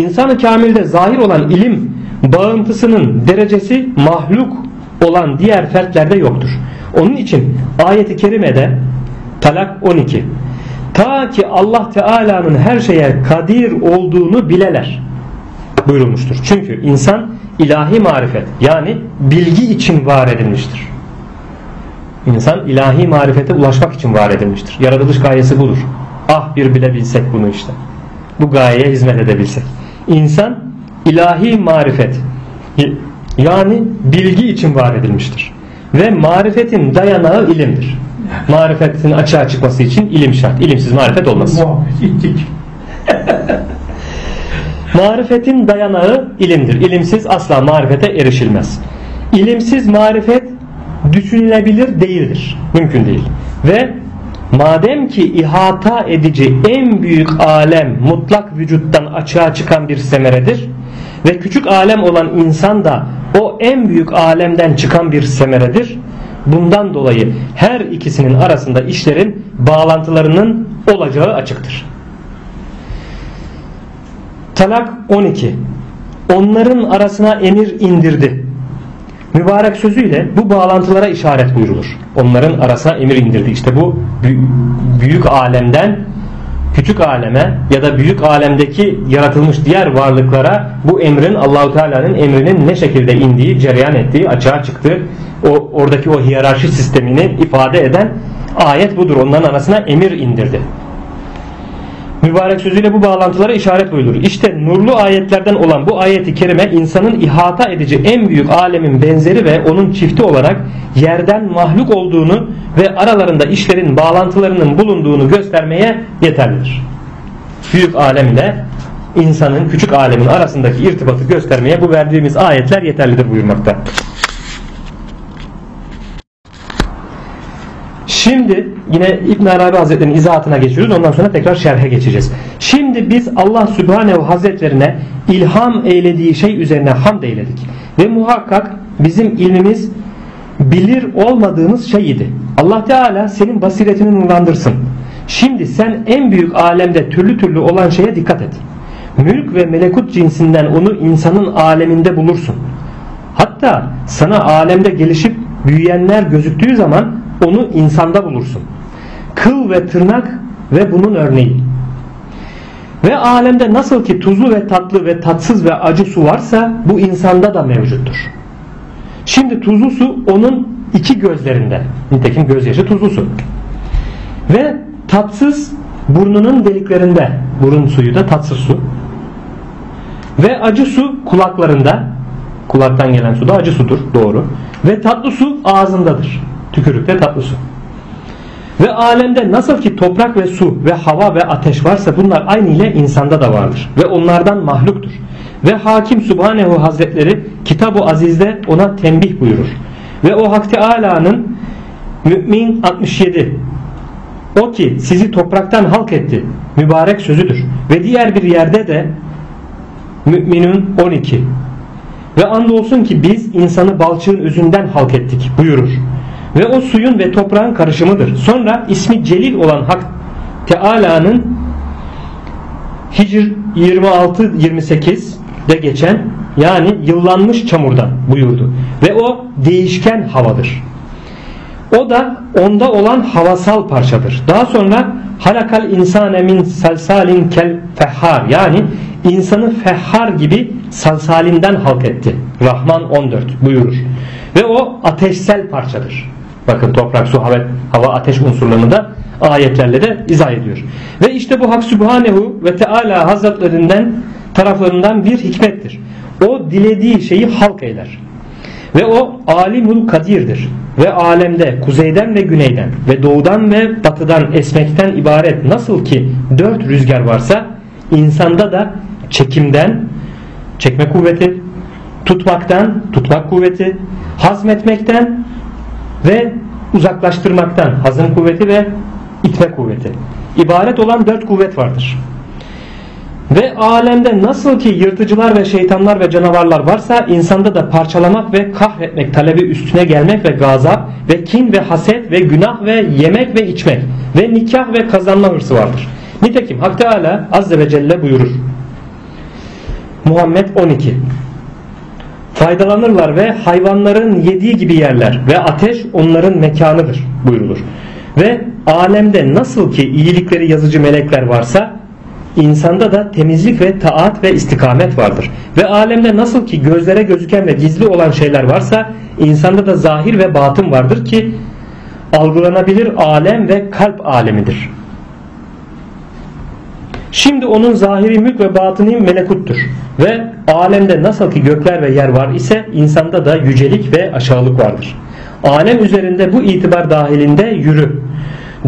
S1: İnsanı kamilde zahir olan ilim bağıntısının derecesi mahluk olan diğer fertlerde yoktur. Onun için ayeti kerimede Talak 12 Ta ki Allah Teala'nın her şeye kadir olduğunu bileler buyurulmuştur. Çünkü insan ilahi marifet yani bilgi için var edilmiştir. İnsan ilahi marifete ulaşmak için var edilmiştir. Yaratılış gayesi budur. Ah bir bilebilsek bunu işte. Bu gayeye hizmet edebilsek. İnsan ilahi marifet yani bilgi için var edilmiştir. Ve marifetin dayanağı ilimdir. Marifetin açığa çıkması için ilim şart. İlimsiz marifet olmaz.
S2: Muhabbet ettik.
S1: Marifetin dayanağı ilimdir. İlimsiz asla marifete erişilmez. İlimsiz marifet düşünülebilir değildir. Mümkün değil. Ve madem ki ihata edici en büyük alem mutlak vücuttan açığa çıkan bir semeredir ve küçük alem olan insan da o en büyük alemden çıkan bir semeredir. Bundan dolayı her ikisinin arasında işlerin bağlantılarının olacağı açıktır. Talak 12 Onların arasına emir indirdi. Mübarek sözüyle bu bağlantılara işaret buyurulur. Onların arasına emir indirdi. İşte bu büyük alemden küçük aleme ya da büyük alemdeki yaratılmış diğer varlıklara bu emrin Allahu Teala'nın emrinin ne şekilde indiği, cereyan ettiği, açığa çıktığı o oradaki o hiyerarşi sistemini ifade eden ayet budur. Onların arasına emir indirdi mübarek sözüyle bu bağlantılara işaret buyurur. İşte nurlu ayetlerden olan bu ayeti kerime insanın ihata edici en büyük alemin benzeri ve onun çifti olarak yerden mahluk olduğunu ve aralarında işlerin bağlantılarının bulunduğunu göstermeye yeterlidir. Büyük alemle insanın küçük alemin arasındaki irtibatı göstermeye bu verdiğimiz ayetler yeterlidir buyurmakta. Şimdi yine İbn Arabi Hazretleri'nin izahatına geçiyoruz. Ondan sonra tekrar şerhe geçeceğiz. Şimdi biz Allah Sübhanehu Hazretlerine ilham eylediği şey üzerine hamd eyledik. Ve muhakkak bizim ilmimiz bilir olmadığımız şey idi. Allah Teala senin basiretini nurlandırsın. Şimdi sen en büyük alemde türlü türlü olan şeye dikkat et. Mülk ve melekut cinsinden onu insanın aleminde bulursun. Hatta sana alemde gelişip büyüyenler gözüktüğü zaman onu insanda bulursun. Kıl ve tırnak ve bunun örneği. Ve alemde nasıl ki tuzlu ve tatlı ve tatsız ve acı su varsa bu insanda da mevcuttur. Şimdi tuzlu su onun iki gözlerinde. Nitekim gözyaşı tuzlu su. Ve tatsız burnunun deliklerinde. Burun suyu da tatsız su. Ve acı su kulaklarında. Kulaktan gelen su da acı sudur. Doğru. Ve tatlı su ağzındadır. Tükürükte tatlı su. Ve alemde nasıl ki toprak ve su ve hava ve ateş varsa bunlar aynı ile insanda da vardır. Ve onlardan mahluktur. Ve Hakim Subhanehu Hazretleri Kitab-ı Aziz'de ona tembih buyurur. Ve o Hak Teala'nın Mümin 67 o ki sizi topraktan halk etti. Mübarek sözüdür. Ve diğer bir yerde de Müminun 12 ve andolsun ki biz insanı balçığın özünden halk ettik buyurur. Ve o suyun ve toprağın karışımıdır. Sonra ismi celil olan Hak Teala'nın Hicr 26-28'de geçen yani yıllanmış çamurdan buyurdu. Ve o değişken havadır. O da onda olan havasal parçadır. Daha sonra halakal insane min salsalin kel fehhar yani insanı fehhar gibi salsalinden halk etti. Rahman 14 buyurur. Ve o ateşsel parçadır. Bakın toprak, su, hava, hava ateş unsurlarını da ayetlerle de izah ediyor. Ve işte bu Hak Sübhanehu ve Teala Hazretlerinden taraflarından bir hikmettir. O dilediği şeyi halk eyler. Ve o alimul kadirdir. Ve alemde kuzeyden ve güneyden ve doğudan ve batıdan esmekten ibaret nasıl ki dört rüzgar varsa insanda da çekimden çekme kuvveti, tutmaktan tutmak kuvveti, hazmetmekten ve uzaklaştırmaktan hazım kuvveti ve itme kuvveti. İbaret olan dört kuvvet vardır. Ve alemde nasıl ki yırtıcılar ve şeytanlar ve canavarlar varsa insanda da parçalamak ve kahretmek talebi üstüne gelmek ve gazap ve kin ve haset ve günah ve yemek ve içmek ve nikah ve kazanma hırsı vardır. Nitekim Hak Teala Azze ve Celle buyurur. Muhammed 12 Faydalanırlar ve hayvanların yediği gibi yerler ve ateş onların mekanıdır buyurulur. Ve alemde nasıl ki iyilikleri yazıcı melekler varsa insanda da temizlik ve taat ve istikamet vardır. Ve alemde nasıl ki gözlere gözüken ve gizli olan şeyler varsa insanda da zahir ve batın vardır ki algılanabilir alem ve kalp alemidir. Şimdi onun zahiri mülk ve batını melekuttur. Ve alemde nasıl ki gökler ve yer var ise insanda da yücelik ve aşağılık vardır. Alem üzerinde bu itibar dahilinde yürü.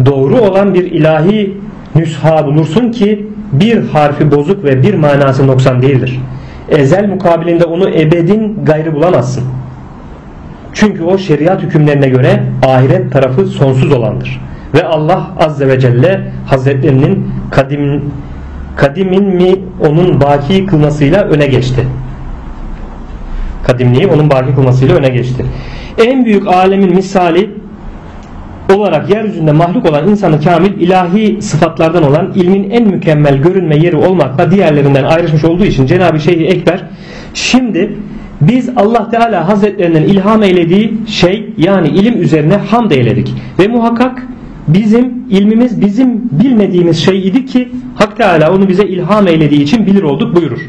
S1: Doğru olan bir ilahi nüsha bulursun ki bir harfi bozuk ve bir manası noksan değildir. Ezel mukabilinde onu ebedin gayrı bulamazsın. Çünkü o şeriat hükümlerine göre ahiret tarafı sonsuz olandır. Ve Allah Azze ve Celle Hazretlerinin kadim, kadimin mi onun baki kılmasıyla öne geçti. Kadimliği onun baki kılmasıyla öne geçti. En büyük alemin misali olarak yeryüzünde mahluk olan insanı kamil ilahi sıfatlardan olan ilmin en mükemmel görünme yeri olmakla diğerlerinden ayrışmış olduğu için Cenab-ı Şeyh Ekber şimdi biz Allah Teala Hazretlerinin ilham eylediği şey yani ilim üzerine hamd eyledik ve muhakkak bizim ilmimiz bizim bilmediğimiz şey idi ki Hak Teala onu bize ilham eylediği için bilir olduk buyurur.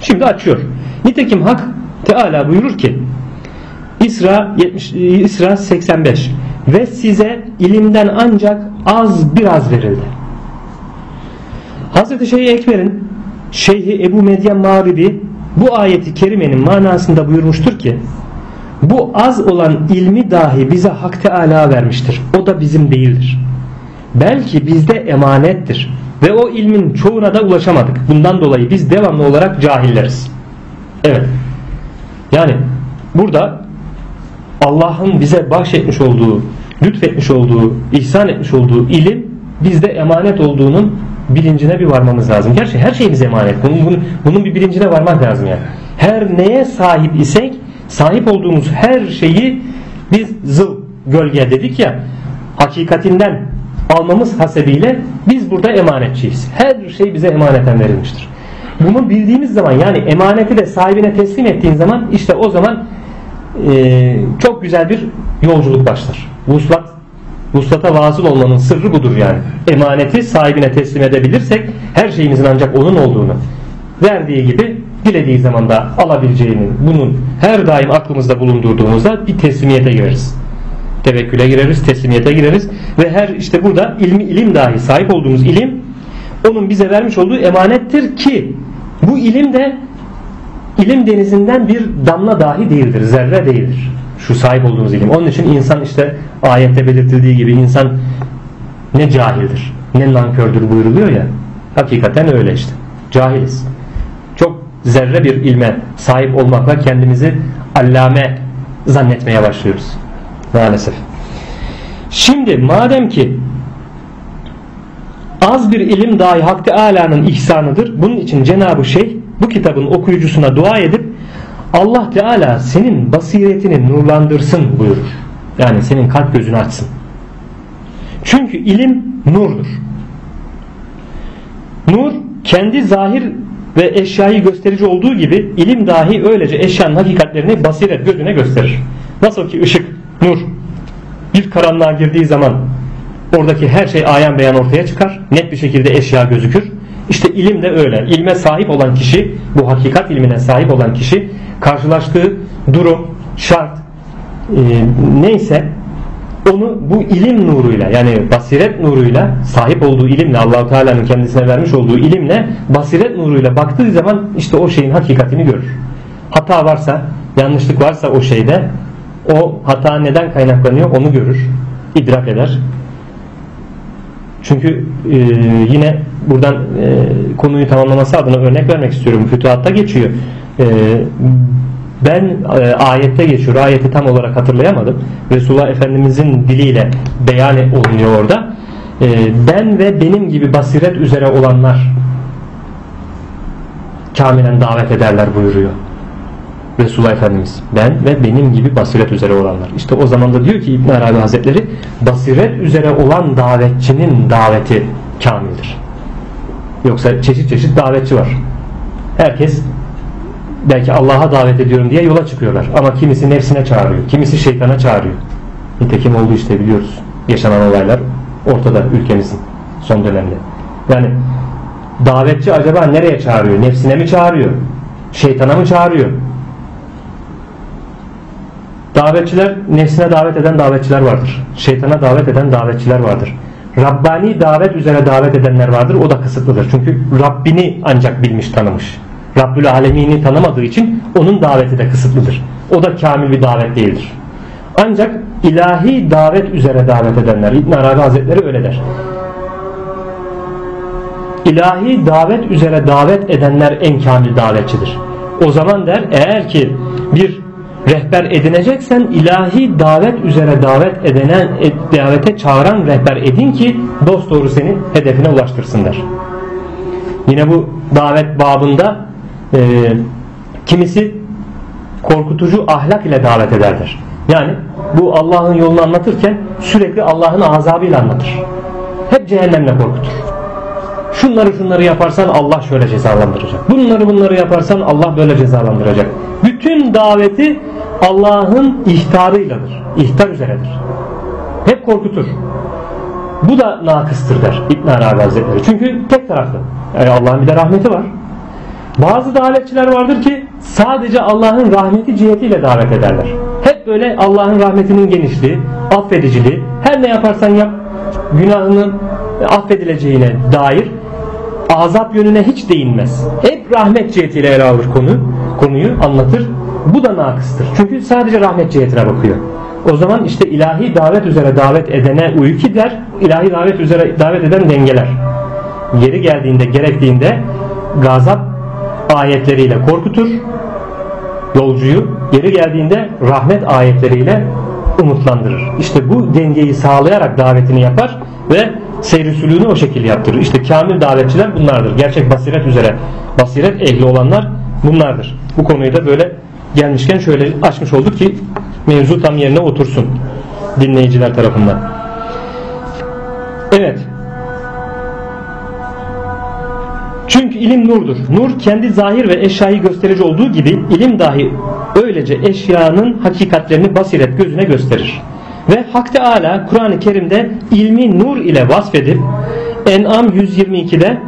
S1: Şimdi açıyor. Nitekim Hak Teala buyurur ki İsra 70 İsra 85 ve size ilimden ancak az biraz verildi. Hazreti Şeyh Ekber'in Şeyhi Ebu Medyen Mağribi bu ayeti kerimenin manasında buyurmuştur ki bu az olan ilmi dahi bize Hak Teala vermiştir. O da bizim değildir. Belki bizde emanettir. Ve o ilmin çoğuna da ulaşamadık. Bundan dolayı biz devamlı olarak cahilleriz. Evet. Yani burada Allah'ın bize bahşetmiş olduğu lütfetmiş olduğu, ihsan etmiş olduğu ilim bizde emanet olduğunun bilincine bir varmamız lazım. Gerçi her şeyimiz emanet. Bunun, bunun, bunun bir bilincine varmak lazım yani. Her neye sahip isek sahip olduğumuz her şeyi biz zıl gölge dedik ya hakikatinden almamız hasebiyle biz burada emanetçiyiz. Her şey bize emaneten verilmiştir. Bunu bildiğimiz zaman yani emaneti de sahibine teslim ettiğin zaman işte o zaman e, çok güzel bir yolculuk başlar. Vuslat, vuslata vasıl olmanın sırrı budur yani. Emaneti sahibine teslim edebilirsek her şeyimizin ancak onun olduğunu verdiği gibi dilediği zaman da alabileceğini bunun her daim aklımızda bulundurduğumuzda bir teslimiyete gireriz. Tevekküle gireriz, teslimiyete gireriz ve her işte burada ilmi ilim dahi sahip olduğumuz ilim onun bize vermiş olduğu emanettir ki bu ilim de ilim denizinden bir damla dahi değildir, zerre değildir. Şu sahip olduğumuz ilim. Onun için insan işte ayette belirtildiği gibi insan ne cahildir, ne nankördür buyuruluyor ya. Hakikaten öyle işte. Cahiliz. Çok zerre bir ilme sahip olmakla kendimizi allame zannetmeye başlıyoruz. Maalesef. Şimdi madem ki az bir ilim dahi Hak Teala'nın ihsanıdır. Bunun için Cenab-ı Şeyh bu kitabın okuyucusuna dua edip Allah Teala senin basiretini nurlandırsın buyurur. Yani senin kalp gözünü açsın. Çünkü ilim nurdur. Nur kendi zahir ve eşyayı gösterici olduğu gibi ilim dahi öylece eşyanın hakikatlerini basiret gözüne gösterir. Nasıl ki ışık, nur bir karanlığa girdiği zaman oradaki her şey ayan beyan ortaya çıkar. Net bir şekilde eşya gözükür. İşte ilim de öyle. İlme sahip olan kişi, bu hakikat ilmine sahip olan kişi karşılaştığı durum, şart e, neyse onu bu ilim nuruyla yani basiret nuruyla sahip olduğu ilimle Allahu Teala'nın kendisine vermiş olduğu ilimle basiret nuruyla baktığı zaman işte o şeyin hakikatini görür. Hata varsa, yanlışlık varsa o şeyde o hata neden kaynaklanıyor onu görür, idrak eder. Çünkü e, yine buradan e, konuyu tamamlaması adına örnek vermek istiyorum. Fütuhatta geçiyor. E, ben e, ayette geçiyor. Ayeti tam olarak hatırlayamadım. Resulullah Efendimizin diliyle beyan olunuyor orada. E, ben ve benim gibi basiret üzere olanlar kamilen davet ederler buyuruyor. Resulullah Efendimiz ben ve benim gibi basiret üzere olanlar. İşte o zaman da diyor ki İbn Arabi Hazretleri basiret üzere olan davetçinin daveti kamildir. Yoksa çeşit çeşit davetçi var. Herkes belki Allah'a davet ediyorum diye yola çıkıyorlar. Ama kimisi nefsine çağırıyor. Kimisi şeytana çağırıyor. Nitekim oldu işte biliyoruz. Yaşanan olaylar ortada ülkemizin son dönemde. Yani davetçi acaba nereye çağırıyor? Nefsine mi çağırıyor? Şeytana mı çağırıyor? Davetçiler nefsine davet eden davetçiler vardır. Şeytana davet eden davetçiler vardır. Rabbani davet üzere davet edenler vardır. O da kısıtlıdır. Çünkü Rabbini ancak bilmiş tanımış. Rabbül Alemini tanımadığı için onun daveti de kısıtlıdır. O da kamil bir davet değildir. Ancak ilahi davet üzere davet edenler İbn Arabi Hazretleri öyle der. İlahi davet üzere davet edenler en kamil davetçidir. O zaman der eğer ki bir rehber edineceksen ilahi davet üzere davet edenen davete çağıran rehber edin ki dost doğru seni hedefine ulaştırsın der. Yine bu davet babında e, kimisi korkutucu ahlak ile davet ederdir. Yani bu Allah'ın yolunu anlatırken sürekli Allah'ın azabıyla anlatır. Hep cehennemle korkutur. Şunları şunları yaparsan Allah şöyle cezalandıracak. Bunları bunları yaparsan Allah böyle cezalandıracak. Bütün daveti Allah'ın ihtarıyladır. İhtar üzeredir. Hep korkutur. Bu da nakıstır der İbn Arabi Hazretleri. Çünkü tek taraflı. Yani Allah'ın bir de rahmeti var. Bazı davetçiler vardır ki sadece Allah'ın rahmeti cihetiyle davet ederler. Hep böyle Allah'ın rahmetinin genişliği, affediciliği, her ne yaparsan yap günahının affedileceğine dair azap yönüne hiç değinmez. Hep rahmet cihetiyle ele alır konu, konuyu anlatır. Bu da nakıstır. Çünkü sadece rahmet cihetine bakıyor. O zaman işte ilahi davet üzere davet edene uyki der, ilahi davet üzere davet eden dengeler. Yeri geldiğinde, gerektiğinde gazap ayetleriyle korkutur yolcuyu, yeri geldiğinde rahmet ayetleriyle umutlandırır. İşte bu dengeyi sağlayarak davetini yapar ve seyri o şekilde yaptırır. İşte kamil davetçiler bunlardır. Gerçek basiret üzere basiret ehli olanlar bunlardır. Bu konuyu da böyle gelmişken şöyle açmış olduk ki mevzu tam yerine otursun dinleyiciler tarafından. Evet. Çünkü ilim nurdur. Nur kendi zahir ve eşyayı gösterici olduğu gibi ilim dahi öylece eşyanın hakikatlerini basiret gözüne gösterir. Ve Hak Teala Kur'an-ı Kerim'de ilmi nur ile vasfedip En'am 122'de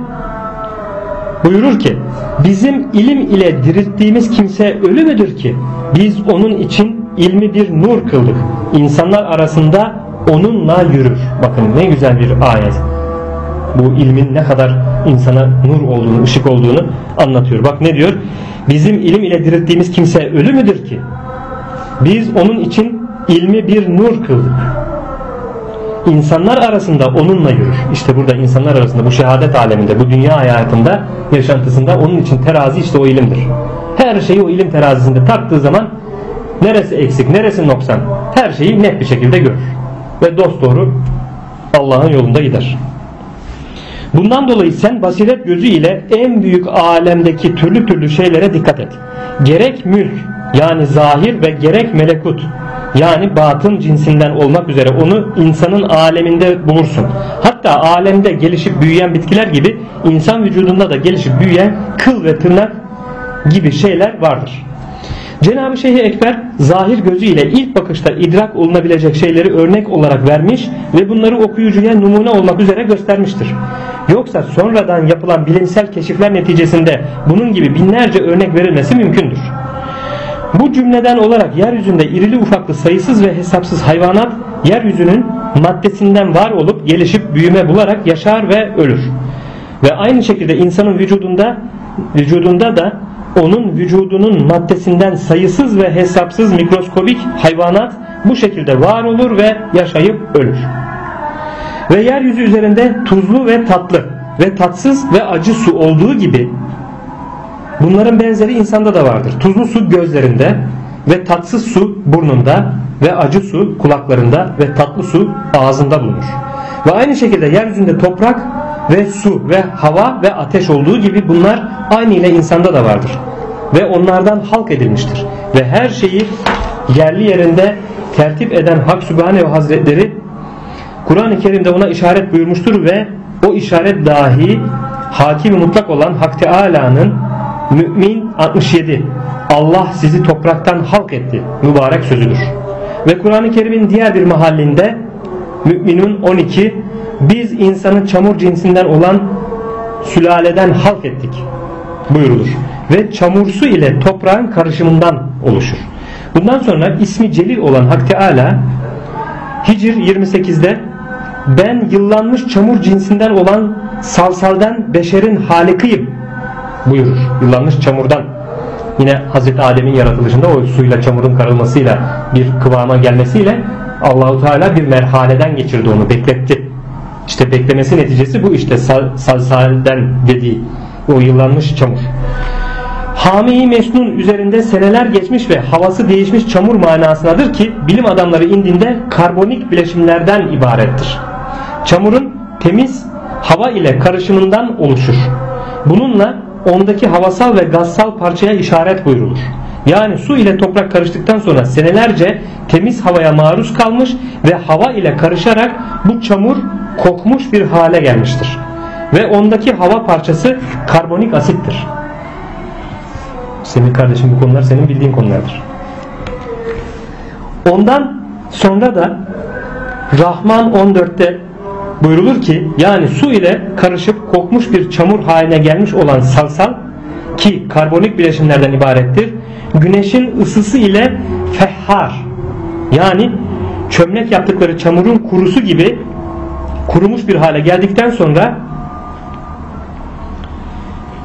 S1: buyurur ki bizim ilim ile dirilttiğimiz kimse ölü müdür ki? Biz onun için ilmi bir nur kıldık. İnsanlar arasında onunla yürür. Bakın ne güzel bir ayet. Bu ilmin ne kadar insana nur olduğunu ışık olduğunu anlatıyor. Bak ne diyor? Bizim ilim ile dirilttiğimiz kimse ölü müdür ki? Biz onun için ilmi bir nur kıldık insanlar arasında onunla yürür. İşte burada insanlar arasında bu şehadet aleminde, bu dünya hayatında, yaşantısında onun için terazi işte o ilimdir. Her şeyi o ilim terazisinde taktığı zaman neresi eksik, neresi noksan her şeyi net bir şekilde görür. Ve dost doğru Allah'ın yolunda gider. Bundan dolayı sen basiret gözü ile en büyük alemdeki türlü türlü şeylere dikkat et. Gerek mülk yani zahir ve gerek melekut yani batın cinsinden olmak üzere onu insanın aleminde bulursun. Hatta alemde gelişip büyüyen bitkiler gibi insan vücudunda da gelişip büyüyen kıl ve tırnak gibi şeyler vardır. Cenab-ı Şeyh Ekber zahir gözüyle ilk bakışta idrak olunabilecek şeyleri örnek olarak vermiş ve bunları okuyucuya numune olmak üzere göstermiştir. Yoksa sonradan yapılan bilimsel keşifler neticesinde bunun gibi binlerce örnek verilmesi mümkündür. Bu cümleden olarak yeryüzünde irili ufaklı sayısız ve hesapsız hayvanat yeryüzünün maddesinden var olup gelişip büyüme bularak yaşar ve ölür. Ve aynı şekilde insanın vücudunda vücudunda da onun vücudunun maddesinden sayısız ve hesapsız mikroskobik hayvanat bu şekilde var olur ve yaşayıp ölür. Ve yeryüzü üzerinde tuzlu ve tatlı ve tatsız ve acı su olduğu gibi Bunların benzeri insanda da vardır. Tuzlu su gözlerinde ve tatsız su burnunda ve acı su kulaklarında ve tatlı su ağzında bulunur. Ve aynı şekilde yeryüzünde toprak ve su ve hava ve ateş olduğu gibi bunlar aynı ile insanda da vardır. Ve onlardan halk edilmiştir. Ve her şeyi yerli yerinde tertip eden Hak Sübhanehu Hazretleri Kur'an-ı Kerim'de ona işaret buyurmuştur ve o işaret dahi hakim mutlak olan Hak Teala'nın Mümin 67 Allah sizi topraktan halk etti mübarek sözüdür. Ve Kur'an-ı Kerim'in diğer bir mahallinde Müminun 12 biz insanın çamur cinsinden olan sülaleden halk ettik buyurulur. Ve çamursu ile toprağın karışımından oluşur. Bundan sonra ismi celil olan Hak Teala Hicr 28'de ben yıllanmış çamur cinsinden olan salsaldan beşerin halikıyım buyurur. Yıllanmış çamurdan yine Hazreti Adem'in yaratılışında o suyla çamurun karılmasıyla bir kıvama gelmesiyle Allahu Teala bir merhaleden geçirdi onu bekletti. İşte beklemesi neticesi bu işte salsalden dediği o yıllanmış çamur. Hami-i Mesnun üzerinde seneler geçmiş ve havası değişmiş çamur manasındadır ki bilim adamları indinde karbonik bileşimlerden ibarettir. Çamurun temiz hava ile karışımından oluşur. Bununla ondaki havasal ve gazsal parçaya işaret buyrulur. Yani su ile toprak karıştıktan sonra senelerce temiz havaya maruz kalmış ve hava ile karışarak bu çamur kokmuş bir hale gelmiştir. Ve ondaki hava parçası karbonik asittir. Senin kardeşim bu konular senin bildiğin konulardır. Ondan sonra da Rahman 14'te Buyrulur ki yani su ile karışıp kokmuş bir çamur haline gelmiş olan salsal ki karbonik bileşimlerden ibarettir. Güneşin ısısı ile fehhar yani çömlek yaptıkları çamurun kurusu gibi kurumuş bir hale geldikten sonra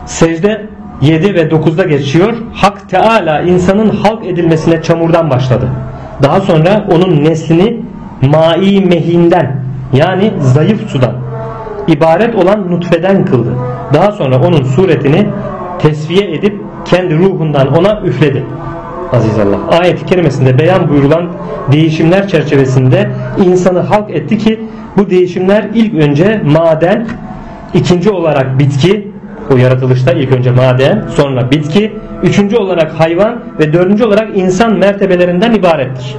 S1: secde 7 ve 9'da geçiyor. Hak Teala insanın halk edilmesine çamurdan başladı. Daha sonra onun neslini mai mehinden yani zayıf sudan ibaret olan nutfeden kıldı. Daha sonra onun suretini tesviye edip kendi ruhundan ona üfledi. aziz Allah ayet-i kerimesinde beyan buyurulan değişimler çerçevesinde insanı halk etti ki bu değişimler ilk önce maden, ikinci olarak bitki, o yaratılışta ilk önce maden, sonra bitki, üçüncü olarak hayvan ve dördüncü olarak insan mertebelerinden ibarettir.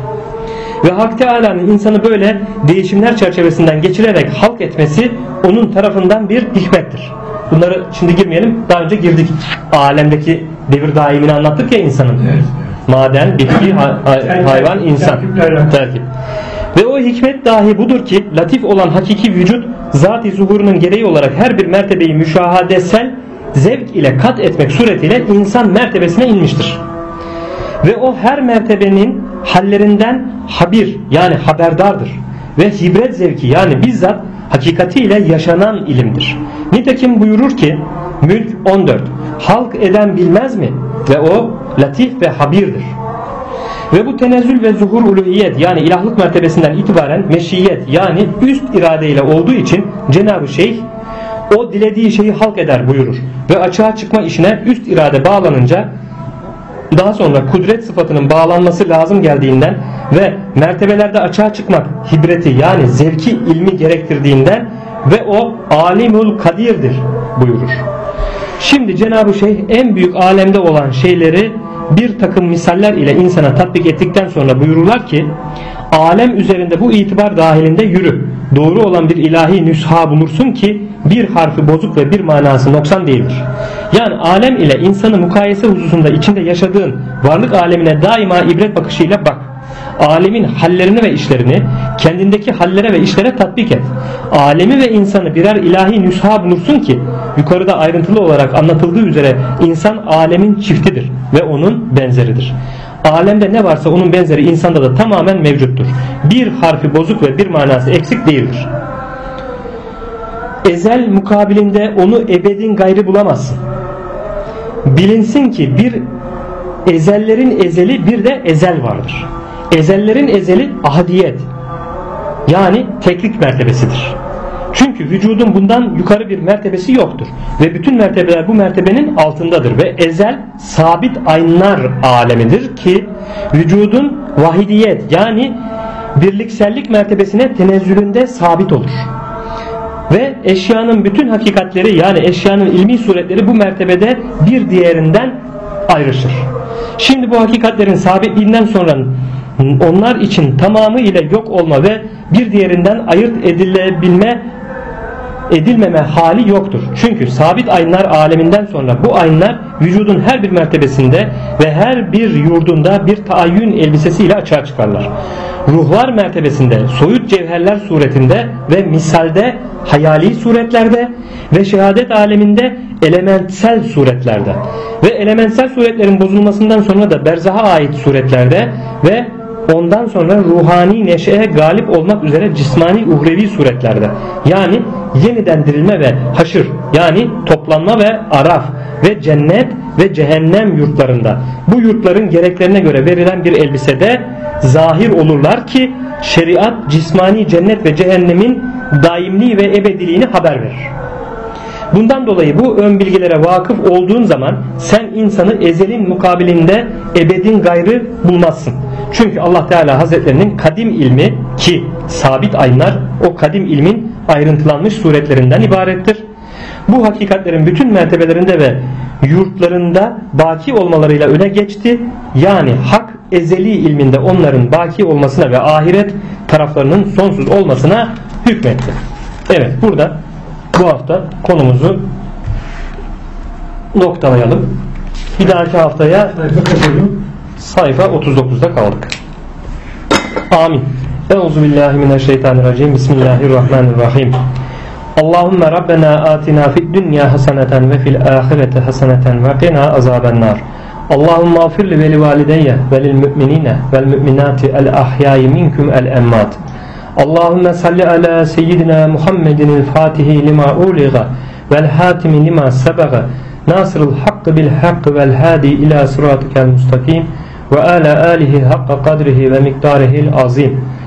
S1: Ve Hak Teala'nın insanı böyle değişimler çerçevesinden geçirerek halk etmesi onun tarafından bir hikmettir. Bunları şimdi girmeyelim. Daha önce girdik. Alemdeki devir daimini anlattık ya insanın.
S2: Evet.
S1: Maden, bitki, ha- ha- hayvan, insan. Terkip. Ve o hikmet dahi budur ki latif olan hakiki vücut zat-ı zuhurunun gereği olarak her bir mertebeyi müşahadesel zevk ile kat etmek suretiyle insan mertebesine inmiştir. Ve o her mertebenin hallerinden habir yani haberdardır. Ve hibret zevki yani bizzat hakikatiyle yaşanan ilimdir. Nitekim buyurur ki Mülk 14 Halk eden bilmez mi? Ve o latif ve habirdir. Ve bu tenezzül ve zuhur uluhiyet yani ilahlık mertebesinden itibaren meşiyet yani üst iradeyle olduğu için Cenab-ı Şeyh o dilediği şeyi halk eder buyurur. Ve açığa çıkma işine üst irade bağlanınca daha sonra kudret sıfatının bağlanması lazım geldiğinden ve mertebelerde açığa çıkmak hibreti yani zevki ilmi gerektirdiğinden ve o alimul kadirdir buyurur. Şimdi Cenab-ı Şeyh en büyük alemde olan şeyleri bir takım misaller ile insana tatbik ettikten sonra buyururlar ki alem üzerinde bu itibar dahilinde yürü. Doğru olan bir ilahi nüsha bulursun ki bir harfi bozuk ve bir manası noksan değildir. Yani alem ile insanı mukayese hususunda içinde yaşadığın varlık alemine daima ibret bakışıyla bak. Alemin hallerini ve işlerini kendindeki hallere ve işlere tatbik et. Alemi ve insanı birer ilahi nüsha bulursun ki yukarıda ayrıntılı olarak anlatıldığı üzere insan alemin çiftidir ve onun benzeridir. Alemde ne varsa onun benzeri insanda da tamamen mevcuttur. Bir harfi bozuk ve bir manası eksik değildir. Ezel mukabilinde onu ebedin gayrı bulamazsın. Bilinsin ki bir ezellerin ezeli bir de ezel vardır. Ezellerin ezeli ahadiyet yani teklik mertebesidir. Çünkü vücudun bundan yukarı bir mertebesi yoktur. Ve bütün mertebeler bu mertebenin altındadır. Ve ezel sabit aynlar alemidir ki vücudun vahidiyet yani birliksellik mertebesine tenezzülünde sabit olur. Ve eşyanın bütün hakikatleri yani eşyanın ilmi suretleri bu mertebede bir diğerinden ayrışır. Şimdi bu hakikatlerin sabitliğinden sonra onlar için tamamı ile yok olma ve bir diğerinden ayırt edilebilme edilmeme hali yoktur. Çünkü sabit aynlar aleminden sonra bu aynlar vücudun her bir mertebesinde ve her bir yurdunda bir taayyün elbisesiyle açığa çıkarlar. Ruhlar mertebesinde soyut cevherler suretinde ve misalde hayali suretlerde ve şehadet aleminde elementsel suretlerde ve elementsel suretlerin bozulmasından sonra da berzaha ait suretlerde ve ondan sonra ruhani neşeye galip olmak üzere cismani uhrevi suretlerde yani yeniden dirilme ve haşır yani toplanma ve araf ve cennet ve cehennem yurtlarında bu yurtların gereklerine göre verilen bir elbisede zahir olurlar ki şeriat cismani cennet ve cehennemin daimliği ve ebediliğini haber verir. Bundan dolayı bu ön bilgilere vakıf olduğun zaman sen insanı ezelin mukabilinde ebedin gayrı bulmazsın. Çünkü Allah Teala Hazretlerinin kadim ilmi ki sabit aynar o kadim ilmin ayrıntılanmış suretlerinden ibarettir. Bu hakikatlerin bütün mertebelerinde ve yurtlarında baki olmalarıyla öne geçti. Yani hak ezeli ilminde onların baki olmasına ve ahiret taraflarının sonsuz olmasına hükmetti. Evet burada bu hafta konumuzu noktalayalım. Bir dahaki haftaya
S2: Sayfa kapatalım.
S1: sayfa 39'da kaldık. Amin. Euzu billahi mineşşeytanirracim. Bismillahirrahmanirrahim. Allahümme Rabbena atina fid dünya haseneten ve fil ahireti haseneten ve qina azaben nar. Allahümme afir li veli valideyye ve lil müminine vel müminati el ahyayi minkum el emmat. Allahümme salli ala seyyidina Muhammedin el fatihi lima uliga vel hatimi lima sebaga nasırıl hakkı bil hakkı vel hadi ila sıratikel mustakim ve ala alihi hakka kadrihi ve miktarihil azim.